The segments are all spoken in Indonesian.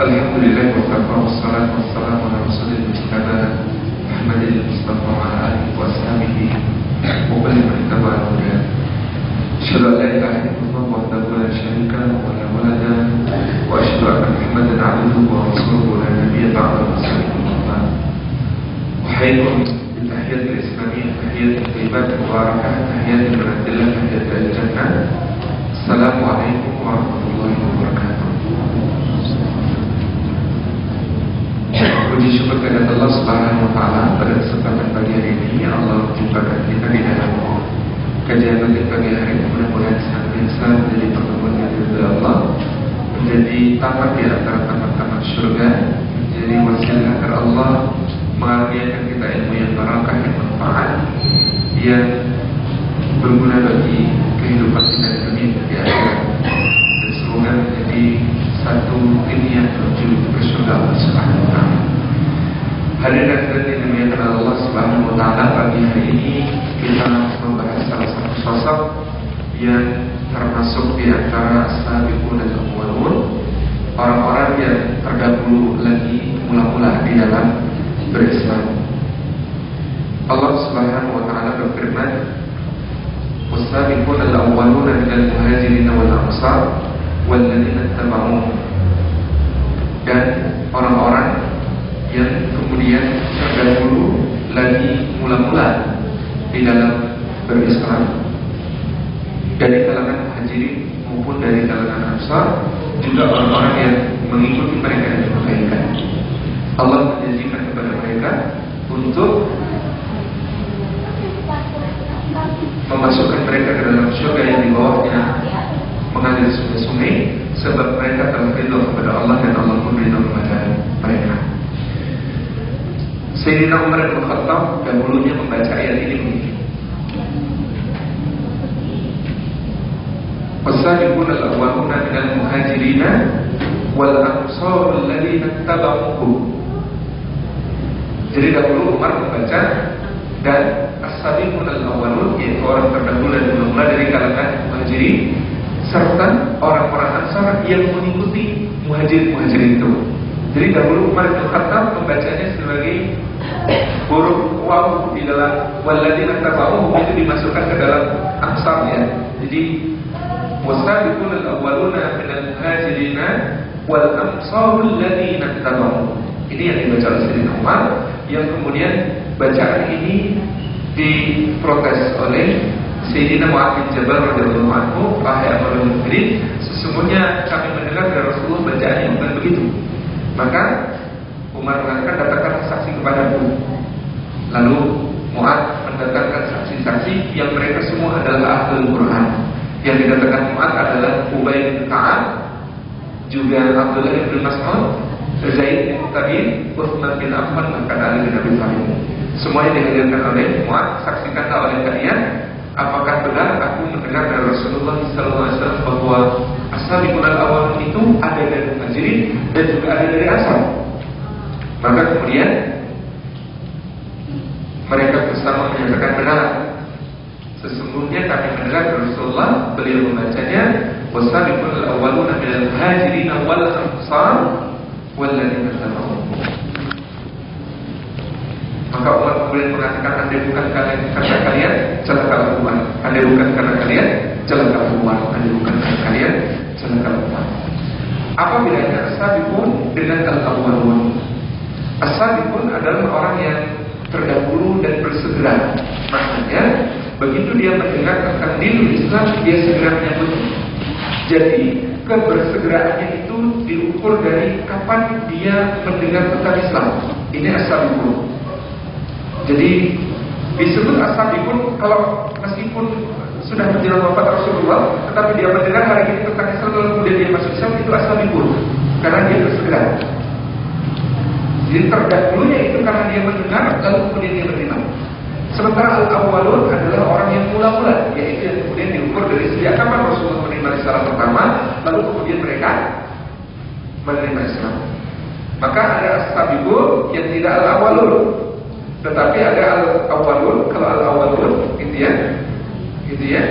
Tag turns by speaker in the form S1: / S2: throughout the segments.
S1: الحمد لله وكفى والصلاة والسلام على رسول المجتبى محمد المصطفى وعلى آله وأصحابه وكل من اتبع الهدى أشهد أن لا إله إلا الله وحده لا شريك له ولا ولد وأشهد أن محمدا عبده ورسوله لا نبي بعده وسلم. الله أحييكم بالتحية الإسلامية تحية الكلمات المباركة تحية من تحية الجنة. السلام عليكم ورحمة الله وبركاته. Puji syukur kepada Allah Subhanahu wa taala pada kesempatan pagi hari ini. Allah jumpakan kita di dalam kajian bagi pagi hari ini. Mudah-mudahan senantiasa menjadi pertemuan yang diridhoi Allah menjadi tamat di antara tamat-tamat surga menjadi wasilah agar Allah mengaruniakan kita ilmu yang barakah yang manfaat yang berguna bagi kehidupan kita di dunia dan di akhirat. Dan semoga menjadi satu niat menuju ke surga Allah Subhanahu wa taala. Hadirin dan yang dimuliakan Allah Subhanahu wa taala pagi hari ini kita membahas salah satu sosok yang termasuk di antara sahabiqun dan awwalun orang-orang yang terdahulu lagi mula-mula di dalam berislam. Allah Subhanahu wa taala berfirman, "Was-sabiqun al-awwalun minal muhajirin wal ansar walladzina ittaba'uhum." Dan orang-orang yang kemudian terdahulu lagi mula-mula di dalam berislam dari kalangan muhajirin maupun dari kalangan ansar juga orang-orang yang mengikuti mereka dengan kebaikan. Allah menjanjikan kepada mereka untuk memasukkan mereka ke dalam surga yang di bawahnya mengalir sungai-sungai sebab mereka telah ridho kepada Allah dan Allah pun ridho kepada mereka. Sayyidina Umar bin Khattab dahulunya membaca ayat ini begini. Al-awwaluna minal muhajirina wal ansar alladziina tabi'uuhum. Jadi dahulu Umar membaca dan as-sabiqun al-awwalun yaitu orang terdahulu dan mula dari kalangan muhajirin serta orang-orang ansar yang mengikuti muhajir-muhajir itu. Jadi dahulu Umar bin Khattab membacanya sebagai huruf waw di dalam walladzina tabauhum itu dimasukkan ke dalam ansar ya. Jadi wasabiqun al-awwaluna min al-muhajirin wal ansarul ladzina tabauhum. Ini yang dibaca oleh Sayyidina Umar yang kemudian bacaan ini diprotes oleh Sayyidina Mu'ad bin Jabal radhiyallahu anhu, wahai Amirul Mukminin, sesungguhnya kami mendengar dari Rasulullah bacaan yang bukan begitu. Maka Umar mengatakan datangkan saksi kepadaku. Lalu Mu'ad mendatangkan saksi-saksi yang mereka semua adalah ahli Quran. Yang didatangkan Mu'ad adalah Ubay bin Ka'ab, juga Abdullah bin Mas'ud, Zaid bin Tabi'in, Uthman bin Affan, bahkan Ali bin Abi Thalib. Semuanya dihadirkan oleh Mu'ad, saksikanlah oleh kalian apakah benar aku mendengar dari Rasulullah SAW bahwa ashabul awal itu ada dari muhajirin dan juga ada dari asal. Maka kemudian mereka bersama menyatakan benar. Sesungguhnya kami mendengar Rasulullah beliau membacanya wasabiqul awwaluna minal muhajirin wal ansar walladzina tabauhum maka Umar kemudian mengatakan Anda bukan kalian karena kalian celaka Umar Anda bukan karena kalian celaka Umar Anda bukan karena kalian Umar Apa bedanya? As-Sabiqun dengan Al-Awwalun As-Sabiqun adalah orang yang terdahulu dan bersegera. Maksudnya begitu dia mendengar tentang nilai Islam Dia segera menyambut. Jadi kebersegeraannya itu diukur dari kapan dia mendengar tentang Islam. Ini As-Sabiqun jadi disebut ashabikun kalau meskipun sudah menjelang wafat Rasulullah, tetapi dia mendengar hari ini tentang Islam lalu kemudian dia masuk Islam itu ashabikun karena dia bersegera. Jadi terdahulunya itu karena dia mendengar lalu kemudian dia menerima. Sementara al-awwalun adalah orang yang mula-mula, yaitu yang kemudian diukur dari sejak kapan Rasulullah menerima Islam pertama, lalu kemudian mereka menerima Islam. Maka ada ashabikun yang tidak al-awwalun, tetapi ada al-awwalun, kalau al-awwalun gitu ya. Gitu ya.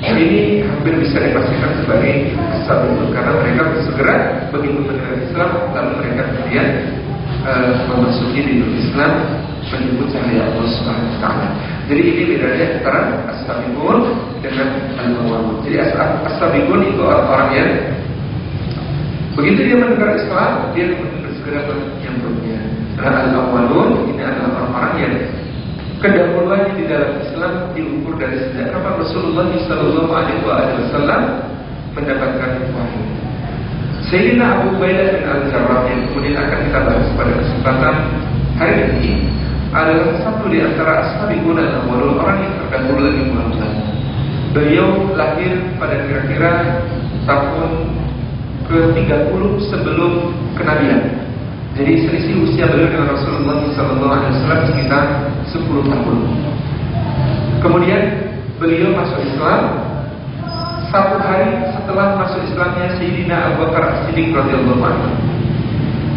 S1: ini hampir bisa dipastikan sebagai sabun karena mereka bersegera begitu mendengar Islam lalu mereka kemudian uh, memasuki di Islam menyebut cahaya Allah Subhanahu wa taala. Jadi ini bedanya antara as-sabiqun dengan al-awwalun. Jadi as-sabiqun itu orang-orang yang begitu dia mendengar Islam, dia bersegera menyambutnya. Karena al-awwalun ini adalah orang-orang yang kedahuluannya di dalam Islam diukur dari sejak kapan Rasulullah Sallallahu Alaihi Wasallam mendapatkan wahyu. Sayyidina Abu Ubaidah bin Al-Jarrah yang kemudian akan kita bahas pada kesempatan hari ini adalah satu di antara ashabiqun al-awwalun orang yang terdahulu lagi Muhammad. Beliau lahir pada kira-kira tahun ke-30 sebelum kenabian. Jadi selisih usia beliau dengan Rasulullah SAW sekitar 10 tahun. Kemudian beliau masuk Islam satu hari setelah masuk Islamnya Sayyidina Abu Bakar As-Siddiq radhiyallahu anhu.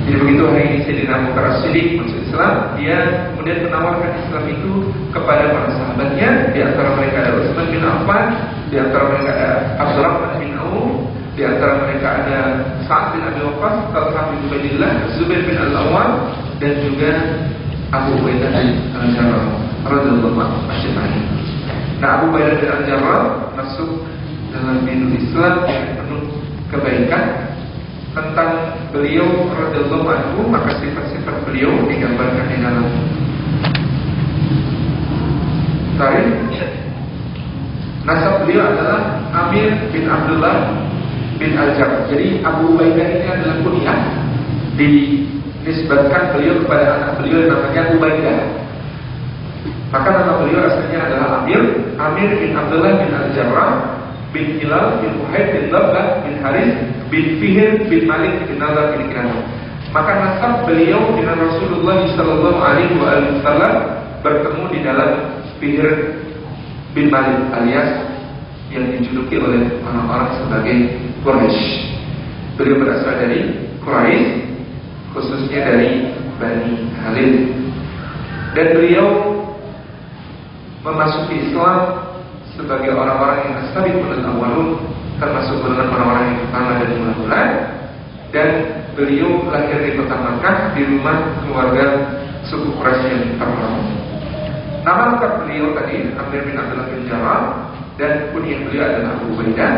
S1: Jadi begitu hari ini Sayyidina Abu Bakar As-Siddiq masuk Islam, dia kemudian menawarkan Islam itu kepada para sahabatnya, di antara mereka ada Utsman bin Affan, di antara mereka ada Abdurrahman bin Auf, di antara mereka ada Sa'ad bin Abi Waqqas, Talha bin Ubaidillah, Zubair bin Al-Awwal dan juga Abu Ubaidah Al-Jarrah. Radhiyallahu anhu Nah, Abu Ubaidah bin Al-Jarrah masuk dalam hidup Islam penuh kebaikan. Tentang beliau radhiyallahu anhu maka sifat-sifat beliau digambarkan di dalam Tarikh. Nasab beliau adalah Amir bin Abdullah bin Al-Jab. Jadi Abu Ubaidah ini adalah kuliah dinisbatkan beliau kepada anak beliau yang namanya Ubaidah. Maka nama beliau aslinya adalah Amir, Amir bin Abdullah bin Al-Jarrah bin Hilal bin Uhaid bin Lablah bin Haris bin Fihir bin Malik bin Nazar bin Kinanah. Maka nasab beliau dengan Rasulullah Sallallahu Alaihi Wasallam bertemu di dalam Fihir bin Malik alias yang dijuluki oleh orang-orang sebagai Quraisy. Beliau berasal dari Quraisy, khususnya dari Bani Halil. Dan beliau memasuki Islam sebagai orang-orang yang asabiqun awalun termasuk golongan orang-orang yang pertama dari mula-mula dan beliau lahir di kota Makkah di rumah keluarga suku Quraisy yang terhormat. Nama lengkap beliau tadi Amir bin Abdullah bin Jarrah dan kunyah beliau adalah Abu Ubaidah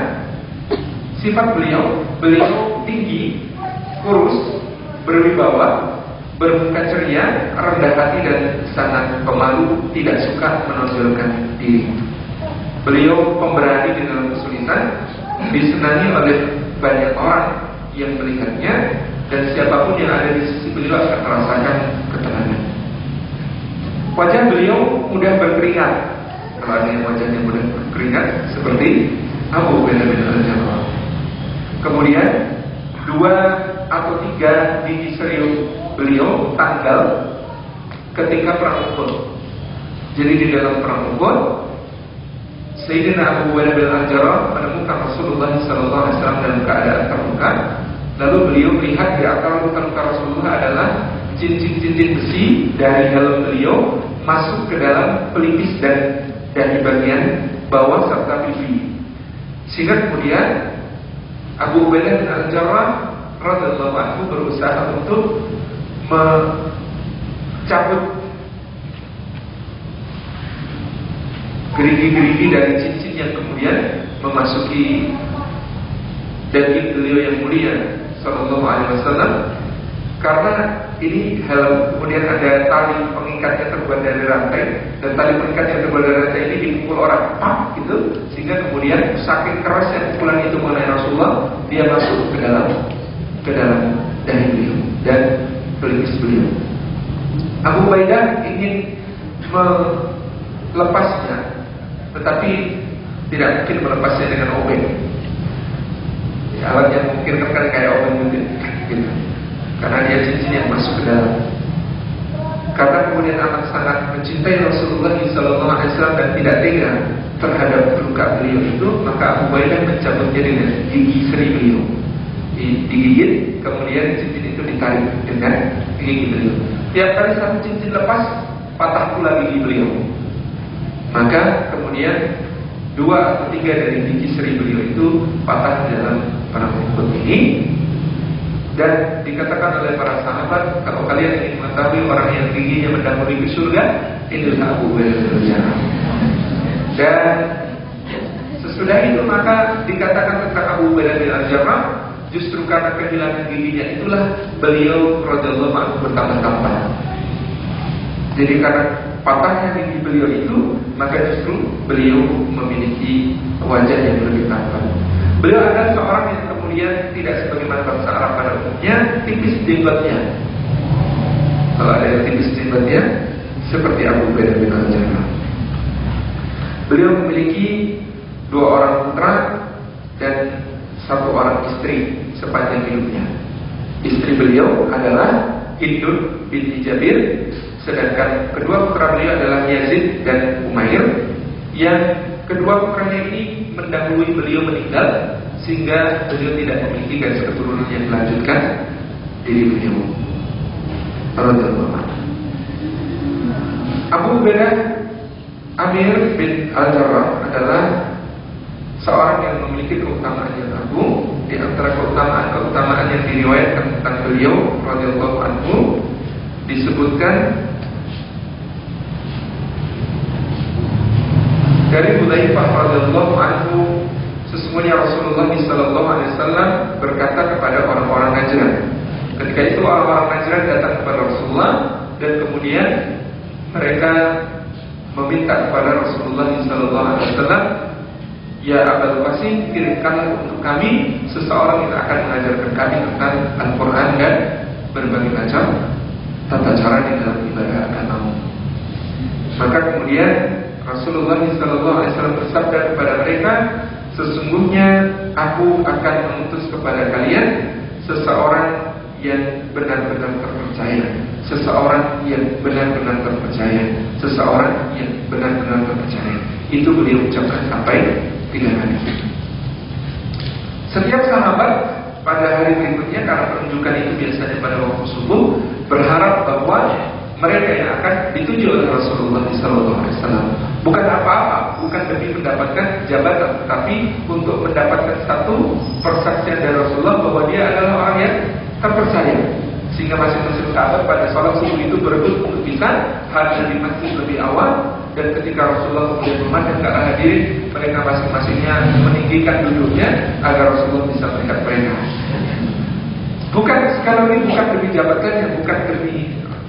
S1: Sifat beliau, beliau tinggi, kurus, berwibawa, bermuka ceria, rendah hati dan sangat pemalu, tidak suka menonjolkan diri. Beliau pemberani di dalam kesulitan, disenangi oleh banyak orang yang melihatnya dan siapa pun yang ada di sisi beliau akan merasakan ketenangan. Wajah beliau mudah berkeringat. Yang wajahnya mudah berkeringat seperti Abu Bakar bin Al-Jarrah. Kemudian dua atau tiga gigi serius beliau tanggal ketika perang Uhud. Jadi di dalam perang Uhud, Sayyidina Abu Bakar bin Al-Jarrah menemukan Rasulullah SAW dalam keadaan terluka. Lalu beliau melihat di akar luka-luka Rasulullah adalah cincin-cincin besi dari helm beliau masuk ke dalam pelipis dan dari bagian bawah serta pipi. Sehingga kemudian Abu Ubaidah bin Al-Jarrah radhiyallahu anhu berusaha untuk mencabut gerigi-gerigi dari cincin yang kemudian memasuki daging beliau yang mulia sallallahu alaihi wasallam karena ini helm kemudian ada tali pengikatnya terbuat dari rantai dan tali pengikat yang terbuat dari rantai ini dipukul orang. Pak gitu. Sehingga kemudian saking kerasnya pukulan itu mengenai Rasulullah dia masuk ke dalam ke dalam daging beliau dan pelipis beliau. Abu Baidah ingin melepasnya tetapi tidak mungkin melepasnya dengan obeng. Ya, alat yang mungkin kan kayak obeng mungkin gitu karena dia cincin yang masuk ke dalam. Karena kemudian amat sangat mencintai Rasulullah SAW dan tidak tega terhadap luka beliau itu, maka Abu Baidah mencabutnya dengan gigi seri beliau. Digigit, kemudian cincin itu ditarik dengan gigi beliau. Tiap kali satu cincin lepas, patah pula gigi beliau. Maka kemudian dua atau tiga dari biji seri beliau itu patah dalam pengikut ini dan dikatakan oleh para sahabat kalau kalian ingin mengetahui orang yang giginya mendahului ke surga inilah Abu Bakar dan sesudah itu maka dikatakan tentang Abu Bakar bin Al-Jarrah justru karena kehilangan giginya itulah beliau radhiyallahu anhu bertambah-tambah. Jadi karena patahnya gigi beliau itu maka justru beliau memiliki wajah yang lebih tampan. Beliau adalah seorang yang kemudian tidak sebagaimana bangsa Arab pada umumnya tipis jenggotnya. Kalau ada yang tipis jenggotnya seperti Abu Bakar bin al Beliau memiliki dua orang putra dan satu orang istri sepanjang hidupnya. Istri beliau adalah Hindun binti Jabir, sedangkan kedua putra beliau adalah Yazid dan Umair yang kedua putranya ini mendahului beliau meninggal sehingga beliau tidak memiliki garis keturunan yang melanjutkan diri beliau. Abu Ubaidah Amir bin Al-Jarrah adalah seorang yang memiliki keutamaan yang agung di antara keutamaan-keutamaan yang diriwayatkan tentang beliau radhiyallahu anhu disebutkan dari Hudzaifah radhiyallahu anhu Sesungguhnya Rasulullah SAW berkata kepada orang-orang Najran. Ketika itu orang-orang Najran datang kepada Rasulullah dan kemudian mereka meminta kepada Rasulullah SAW, Ya Abul Qasim, kirimkanlah untuk kami seseorang yang akan mengajarkan kami tentang Al-Quran dan berbagai macam tata cara di dalam ibadah agama. Maka kemudian Rasulullah SAW bersabda kepada mereka, Sesungguhnya aku akan mengutus kepada kalian seseorang yang benar-benar terpercaya, seseorang yang benar-benar terpercaya, seseorang yang benar-benar terpercaya. Itu beliau ucapkan sampai tiga kali. Setiap sahabat pada hari berikutnya karena penunjukan itu biasanya pada waktu subuh berharap bahwa mereka yang akan dituju oleh Rasulullah SAW bukan apa-apa, bukan demi mendapatkan jabatan, tapi untuk mendapatkan satu persaksian dari Rasulullah bahwa dia adalah orang yang terpercaya. Sehingga masing-masing sahabat pada sholat subuh itu berebut untuk bisa hadir di masjid lebih awal dan ketika Rasulullah kemudian memandang ke arah hadirin, mereka masing-masingnya meninggikan duduknya agar Rasulullah bisa melihat mereka. Bukan sekali ini bukan demi jabatannya, bukan demi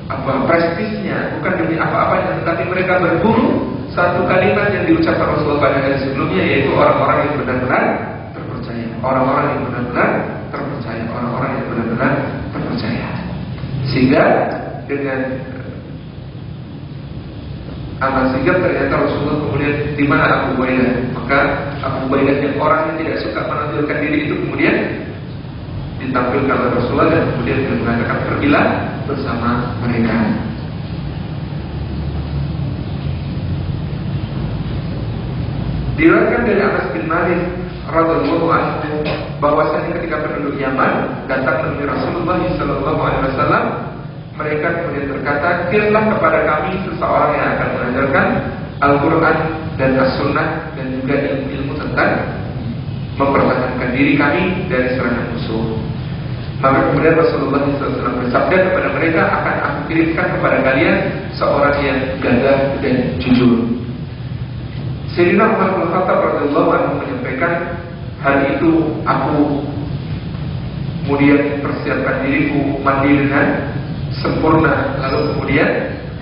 S1: apa prestisnya, bukan demi apa-apanya, tetapi mereka berburu satu kalimat yang diucapkan Rasulullah pada hari sebelumnya yaitu orang-orang yang benar-benar terpercaya, orang-orang yang benar-benar terpercaya, orang-orang yang benar-benar terpercaya. Sehingga dengan amal sigap ternyata Rasulullah kemudian di mana Abu Ubaidah maka Abu Ubaidah yang orang yang tidak suka menampilkan diri itu kemudian ditampilkan oleh Rasulullah dan kemudian dia mengatakan pergilah bersama mereka. Diriwayatkan dari Anas bin Malik radhiyallahu anhu bahwasanya ketika penduduk Yaman datang menemui Rasulullah sallallahu alaihi wasallam mereka kemudian berkata, "Kirimlah kepada kami seseorang yang akan mengajarkan Al-Qur'an dan As-Sunnah dan juga ilmu-ilmu tentang mempertahankan diri kami dari serangan musuh." Maka kemudian Rasulullah SAW bersabda kepada mereka akan aku kirimkan kepada kalian seorang yang gagah dan jujur. Sayyidina Umar bin Khattab radhiyallahu anhu menyampaikan hari itu aku kemudian persiapkan diriku mandi dengan sempurna lalu kemudian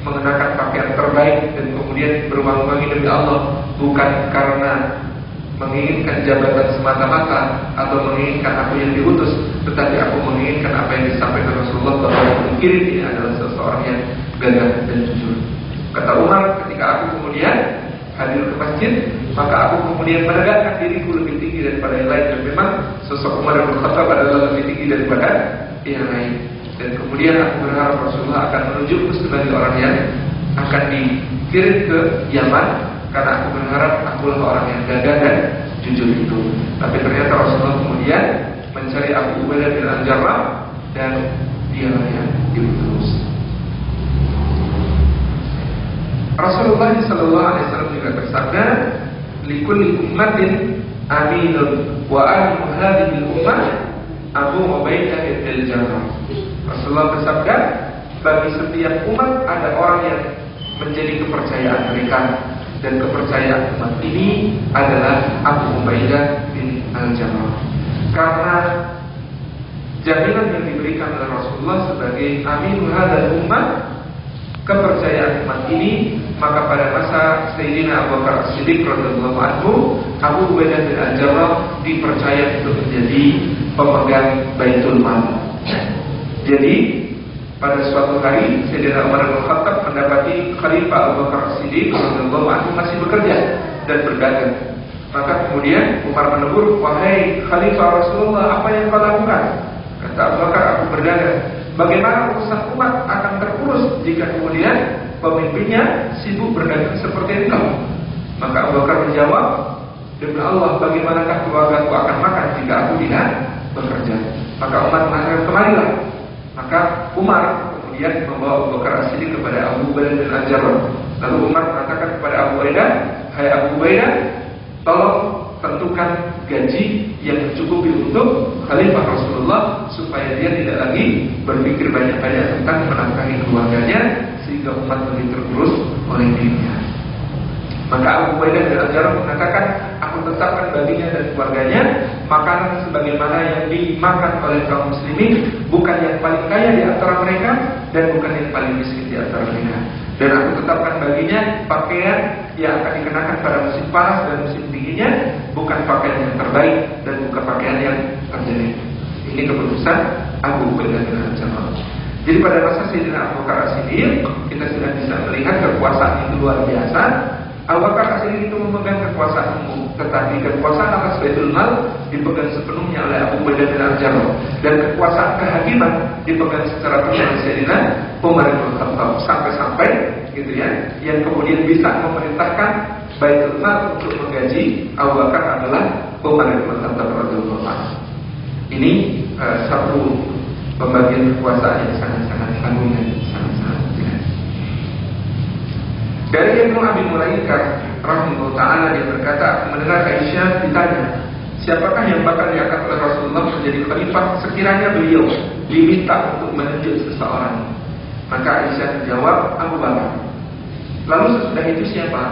S1: mengenakan pakaian terbaik dan kemudian berwangi-wangi demi Allah bukan karena menginginkan jabatan semata-mata atau menginginkan aku yang diutus, tetapi aku menginginkan apa yang disampaikan Rasulullah bahwa yang mengirim ini adalah seseorang yang gagah dan jujur. Kata Umar, ketika aku kemudian hadir ke masjid, maka aku kemudian menegakkan diriku lebih tinggi daripada yang lain dan memang sosok Umar bin Khattab adalah lebih tinggi daripada yang lain. Dan kemudian aku berharap Rasulullah akan menunjukku sebagai orang yang akan dikirim ke Yaman karena aku berharap akulah orang yang gagah dan jujur itu. Tapi ternyata Rasulullah kemudian mencari Abu Ubaidah bin Al-Jarrah dan dia yang diutus. Rasulullah Shallallahu Alaihi Wasallam juga bersabda, likulli ummatin aminun wa amin hadhihi ummah Abu Ubaidah bin Jarrah. Rasulullah bersabda, bagi setiap umat ada orang yang menjadi kepercayaan mereka dan kepercayaan umat ini adalah Abu Ubaidah bin Al-Jarrah. Karena jaminan yang diberikan oleh Rasulullah sebagai amin hadal umat kepercayaan umat ini maka pada masa Sayyidina Abu Bakar Siddiq radhiyallahu anhu Abu Ubaidah bin Al-Jarrah dipercaya untuk menjadi pemegang Baitul Mal. Jadi pada suatu hari Sayyidina Umar bin Khattab mendapati Khalifah Abu Bakar Siddiq radhiyallahu anhu masih bekerja dan berdagang. Maka kemudian Umar menegur, "Wahai Khalifah Rasulullah, apa yang kau lakukan?" Kata Abu Bakar, "Aku berdagang." Bagaimana urusan umat akan terurus jika kemudian pemimpinnya sibuk berdagang seperti itu? Maka Abu Bakar menjawab, Demi Allah, bagaimanakah keluarga aku akan makan jika aku tidak bekerja? Maka Umar mengatakan, kemarilah maka Umar kemudian membawa Abu Bakar as kepada Abu Ubaidah bin al Lalu Umar mengatakan kepada Abu Ubaidah, "Hai Abu Ubaidah, tolong tentukan gaji yang mencukupi untuk Khalifah Rasulullah supaya dia tidak lagi berpikir banyak-banyak tentang menafkahi keluarganya sehingga umat lebih terurus oleh dirinya." Maka Abu Ubaidah bin al mengatakan, "Aku tetapkan baginya dan keluarganya makanan sebagaimana yang dimakan oleh kaum muslimin, bukan yang paling kaya di antara mereka dan bukan yang paling miskin di antara mereka. Dan aku tetapkan baginya pakaian yang akan dikenakan pada musim panas dan musim dinginnya, bukan pakaian yang terbaik dan bukan pakaian yang terjadi. Ini keputusan Abu Ubaidah bin al Jadi pada masa Sayyidina Abu Bakar kita sudah bisa melihat kekuasaan itu luar biasa Abu Bakar itu memegang kekuasaan umum, tetapi kekuasaan atas Baitul Mal dipegang sepenuhnya oleh Abu Bakar al dan kekuasaan kehakiman dipegang secara penuh oleh Sayyidina Umar bin Khattab. Sampai-sampai gitu ya, yang kemudian bisa memerintahkan Baitul Mal untuk menggaji Abu Bakar adalah Umar bin Khattab radhiyallahu. Ini uh, satu pembagian kekuasaan yang sangat-sangat agung dan sangat-sangat dari Ibnu Abi Mulaikah rahimahullah taala dia berkata, mendengar Aisyah ditanya, siapakah yang bakal diangkat oleh Rasulullah menjadi khalifah sekiranya beliau diminta untuk menunjuk seseorang. Maka Aisyah menjawab Abu Bakar. Lalu sesudah itu siapa?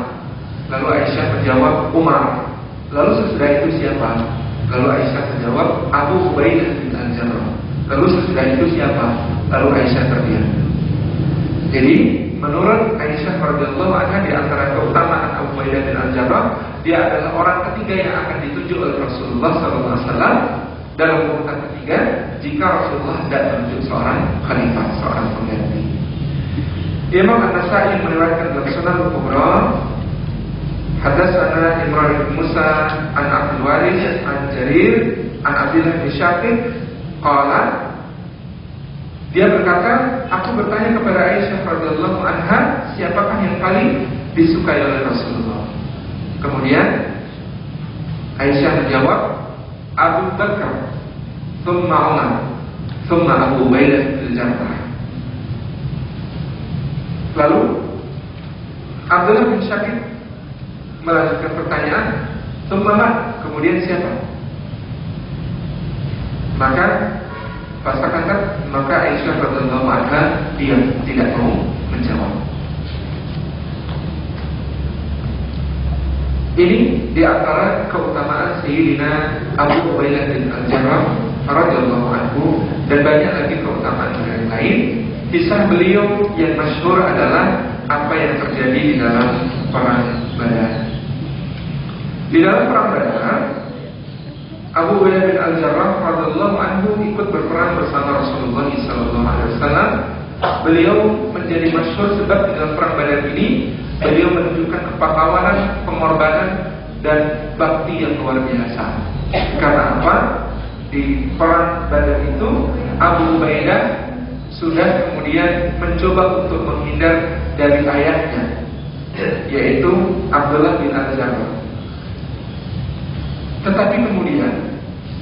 S1: Lalu Aisyah menjawab Umar. Lalu sesudah itu siapa? Lalu Aisyah menjawab Abu Ubaidah bin Al-Jarrah. Lalu sesudah itu siapa? Lalu Aisyah terdiam. Jadi Menurut Aisyah radhiyallahu anha di antara keutamaan Abu Ubaidah bin Al-Jarrah, dia adalah orang ketiga yang akan ditunjuk oleh Rasulullah SAW dalam urutan ketiga jika Rasulullah tidak menunjuk seorang khalifah, seorang pengganti. Imam An-Nasai meriwayatkan dalam Sunan Al-Kubra Hadatsana Imran bin Musa an Abdul Waris an Jarir an Abdullah bin Syafiq qala dia berkata, aku bertanya kepada Aisyah radhiyallahu anha, siapakah yang paling disukai oleh Rasulullah? Kemudian Aisyah menjawab, Abu Bakar, thumma Umar, thumma Abu Ubaidah bin. Lalu Abdullah bin Syakir melanjutkan pertanyaan, thumma Kemudian siapa? Maka Pasakan maka Aisyah radhiyallahu anha dia tidak mau menjawab. Ini di antara keutamaan Sayyidina Abu Ubaidah bin Al-Jarrah radhiyallahu anhu dan banyak lagi keutamaan yang lain. Kisah beliau yang masyhur adalah apa yang terjadi di dalam perang Badar. Di dalam perang Badar Abu Ubaidah bin Al-Jarrah radhiyallahu anhu ikut berperang bersama Rasulullah sallallahu alaihi wasallam. Beliau menjadi masyhur sebab dalam perang Badar ini beliau menunjukkan kepahlawanan, pengorbanan dan bakti yang luar biasa. Karena apa? Di perang Badar itu Abu Ubaidah sudah kemudian mencoba untuk menghindar dari ayahnya yaitu Abdullah bin Al-Jarrah tetapi kemudian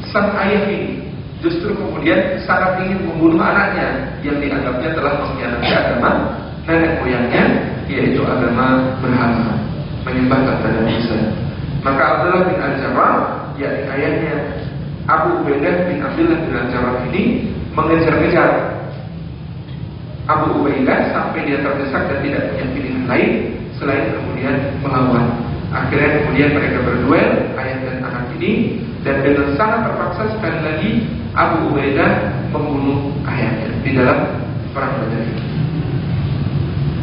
S1: sang ayah ini justru kemudian sangat ingin membunuh anaknya yang dianggapnya telah mengkhianati agama nenek moyangnya yaitu agama berhala menyembah kepada Musa. Maka Abdullah bin Al-Jarrah yakni ayahnya Abu Ubaidah bin Abdullah bin Al-Jarrah ini mengejar-ngejar Abu Ubaidah sampai dia terdesak dan tidak punya pilihan lain selain kemudian melawan. Akhirnya kemudian mereka berduel ayah dan anak ini dan dengan sangat terpaksa sekali lagi Abu Ubaidah membunuh ayahnya di dalam perang Badar.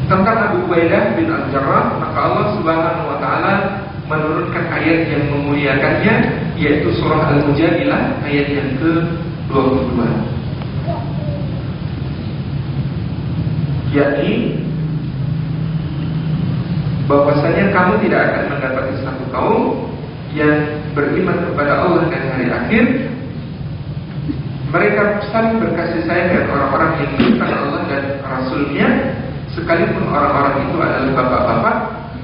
S1: Tentang Abu Ubaidah bin Al-Jarrah, maka Allah Subhanahu wa taala menurunkan ayat yang memuliakannya yaitu surah Al-Mujadilah ayat yang ke-22. Yakni bahwasanya kamu tidak akan mendapati satu kaum yang beriman kepada Allah dan hari akhir mereka saling berkasih sayang dengan orang-orang yang beriman Allah dan Rasulnya sekalipun orang-orang itu adalah bapak-bapak,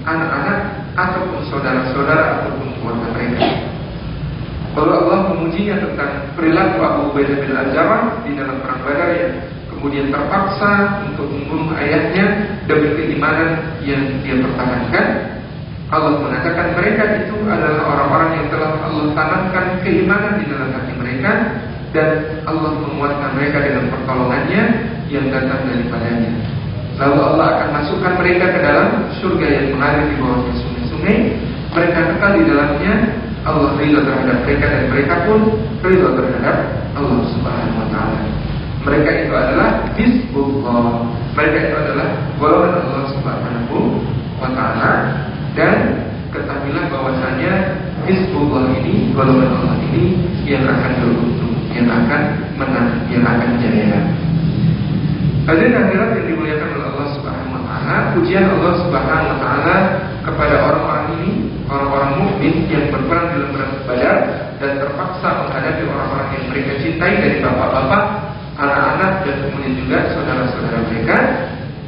S1: anak-anak ataupun saudara-saudara ataupun keluarga mereka. Kalau Allah memujinya tentang perilaku Abu Ubaidah bin Al-Jarrah di dalam perang Badar yang kemudian terpaksa untuk membunuh ayahnya demi keimanan yang dia pertahankan. Allah mengatakan mereka itu adalah orang-orang yang telah Allah tanamkan keimanan di dalam hati mereka dan Allah menguatkan mereka dengan pertolongannya yang datang daripadanya. Lalu Allah akan masukkan mereka ke dalam surga yang mengalir di bawah sungai-sungai. Mereka kekal di dalamnya. Allah ridho terhadap mereka dan mereka pun ridho terhadap Allah Subhanahu Wa Taala. Mereka itu adalah Hizbullah. Mereka itu adalah golongan Allah Subhanahu Wa Taala dan ketahuilah bahwasanya Hizbullah ini golongan Allah ini yang akan beruntung yang akan menang, yang akan jaya. Hadirin akhirat yang dimuliakan oleh Allah Subhanahu wa taala, pujian Allah Subhanahu wa taala kepada orang-orang ini, orang-orang mukmin yang berperang dalam perang Badar dan terpaksa menghadapi orang-orang yang mereka cintai dari bapak-bapak, anak-anak dan kemudian juga saudara-saudara mereka.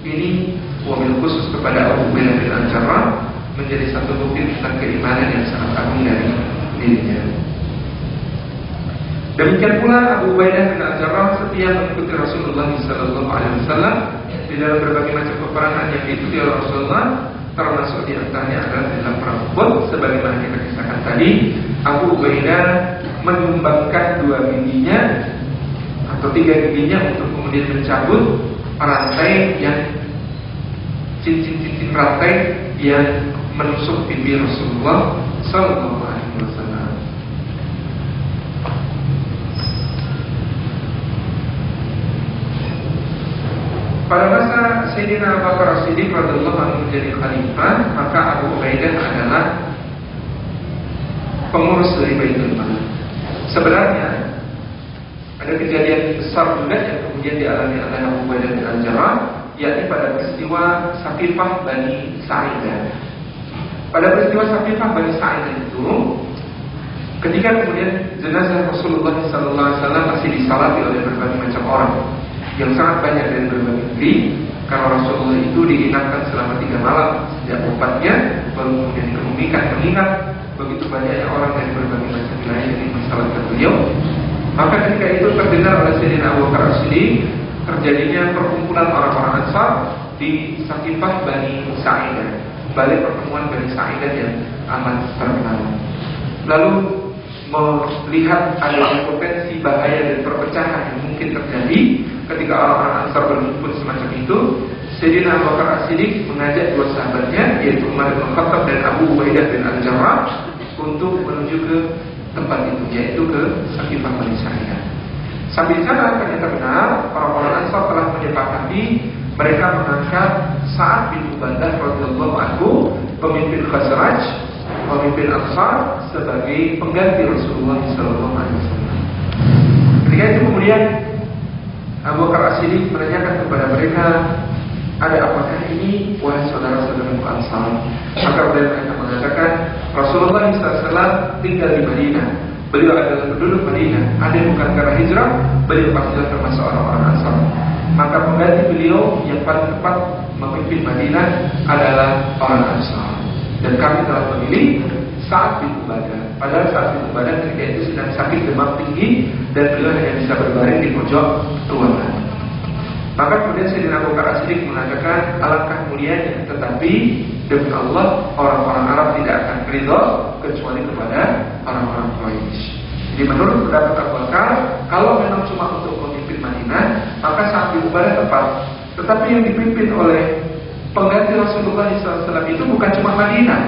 S1: Ini wabil khusus kepada Abu Bakar bin Al-Jarrah menjadi satu bukti tentang keimanan yang sangat agung dari dirinya. Demikian pula Abu Ubaidah bin Al-Jarrah setia mengikuti Rasulullah Sallallahu Alaihi Wasallam di dalam berbagai macam peperangan yang diikuti oleh Rasulullah, termasuk di antaranya adalah dalam perang Uhud, sebagaimana kita kisahkan tadi. Abu Ubaidah menyumbangkan dua giginya atau tiga giginya untuk kemudian mencabut rantai yang cincin-cincin rantai yang menusuk pipi Rasulullah Sallallahu Alaihi Wasallam. Pada masa Sayyidina Abu Bakar Siddiq radhiyallahu anhu menjadi khalifah, maka Abu Ubaidah adalah pengurus dari Baitul Mal. Sebenarnya ada kejadian besar juga yang kemudian dialami oleh Abu Ubaidah bin Al-Jarrah, yakni pada peristiwa Safifah Bani Sa'idah. Pada peristiwa Safifah Bani Sa'idah itu, ketika kemudian jenazah Rasulullah SAW masih disalati oleh berbagai macam orang, yang sangat banyak dari berbagai negeri karena Rasulullah itu diingatkan selama tiga malam sejak wafatnya baru kemudian dikemumikan mengingat begitu banyaknya orang dari berbagai macam wilayah yang dimasalahkan beliau maka ketika itu terdengar oleh Sayyidina Abu Bakar terjadinya perkumpulan orang-orang Ansar di Sakifah Bani Sa'idah balik pertemuan Bani Sa'idah yang amat terkenal. Lalu melihat ada potensi bahaya dan perpecahan yang mungkin terjadi ketika orang-orang Ansar berkumpul semacam itu, Sayyidina Abu Bakar mengajak dua sahabatnya yaitu Umar bin Khattab dan Abu Ubaidah bin Al-Jarrah untuk menuju ke tempat itu yaitu ke Sakifah Bani Sa'idah. Sambil sana ternyata benar orang-orang Ansar telah menyepakati mereka mengangkat Sa'ad bin Ubadah radhiyallahu anhu pemimpin Khazraj, pemimpin Ansar sebagai pengganti Rasulullah sallallahu alaihi wasallam. Ketika itu kemudian Abu Bakar As-Siddiq menanyakan kepada mereka, ada apakah ini wahai saudara-saudara Ansar? Maka mereka mengatakan, Rasulullah SAW tinggal di Madinah. Beliau adalah penduduk Madinah. Ada bukan karena hijrah, beliau pastilah termasuk orang-orang Ansar. Maka pengganti beliau yang paling tepat memimpin Madinah adalah orang Ansar. Dan kami telah memilih saat bin Ubadah. Padahal saat bin Ubadah ketika itu sedang sakit demam tinggi dan beliau hanya bisa berbaring di pojok ruangan. Maka kemudian Sayyidina Abu Bakar mengatakan alangkah mulianya tetapi demi Allah orang-orang Arab tidak akan ridho kecuali kepada orang-orang Quraisy. Jadi menurut pendapat Abu Bakar, kalau memang cuma untuk memimpin Madinah, maka saat diubah tepat. Tetapi yang dipimpin oleh pengganti Rasulullah SAW itu bukan cuma Madinah,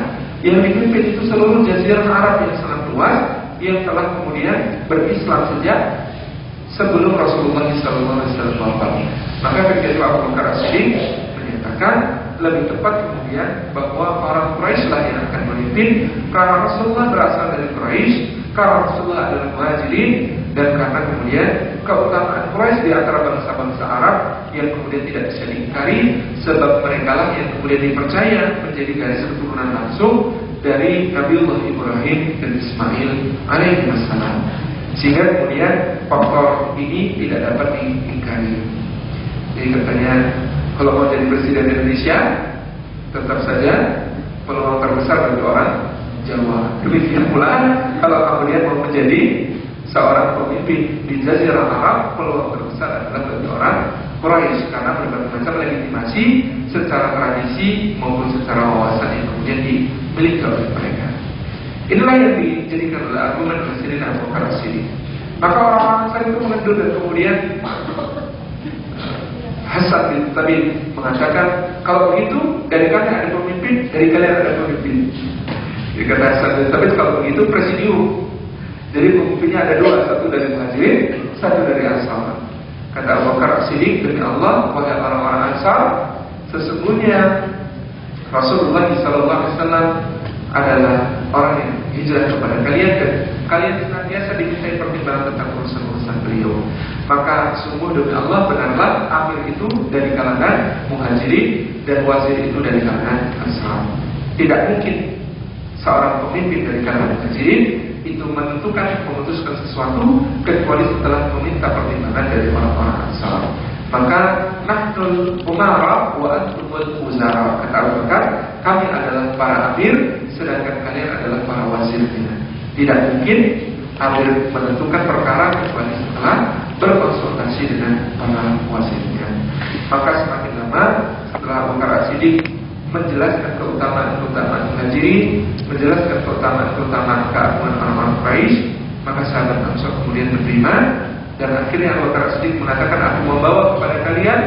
S1: yang dipimpin itu seluruh jazirah Arab yang sangat luas yang telah kemudian berislam sejak sebelum Rasulullah SAW wafat. Maka ketika Abu Bakar menyatakan lebih tepat kemudian bahwa orang Quraisy lah yang akan memimpin karena Rasulullah berasal dari Quraisy, karena Rasulullah adalah muhajirin dan karena kemudian keutamaan Quraisy di antara bangsa-bangsa Arab yang kemudian tidak bisa diingkari sebab mereka lah yang kemudian dipercaya menjadi garis keturunan langsung dari Nabiullah Ibrahim dan Ismail alaihi wasallam. Sehingga kemudian faktor ini tidak dapat diingkari. Jadi katanya kalau mau jadi presiden Indonesia tetap saja peluang terbesar bagi orang Jawa. Demikian pula kalau kemudian mau menjadi seorang pemimpin di Jazirah Arab, peluang terbesar adalah bagi orang Quraisy karena berbagai macam legitimasi secara tradisi maupun secara wawasan yang kemudian dimiliki oleh mereka. Inilah yang dijadikan oleh argumen Presiden Abu Bakar Maka orang-orang itu mengendul dan kemudian Hasan bin Tabin mengatakan kalau begitu dari kalian ada pemimpin, dari kalian ada pemimpin. Jadi kata Hasan bin Tabin kalau begitu presidium. Jadi pemimpinnya ada dua, satu dari Muhajirin, satu dari Ansar. Kata Abu Bakar Siddiq demi Allah wahai orang-orang Ansar, sesungguhnya Rasulullah SAW adalah hijrah kepada kalian dan kalian senantiasa dimintai pertimbangan tentang urusan-urusan beliau. Maka sungguh demi Allah benarlah Amir itu dari kalangan muhajirin dan wazir itu dari kalangan ansar. Tidak mungkin seorang pemimpin dari kalangan muhajirin itu menentukan memutuskan sesuatu kecuali setelah meminta pertimbangan dari orang-orang ansar. Maka nahdul umara wa antumul uzara kata Abu Bakar, kami adalah para amir sedangkan kalian adalah para wazirnya. Tidak mungkin amir menentukan perkara kecuali setelah berkonsultasi dengan para wazirnya. Maka semakin lama setelah Abu Bakar Siddiq menjelaskan keutamaan-keutamaan muhajirin, menjelaskan keutamaan-keutamaan keagungan orang-orang maka sahabat Ansar kemudian beriman dan akhirnya Abu Bakar Siddiq mengatakan aku membawa kepada kalian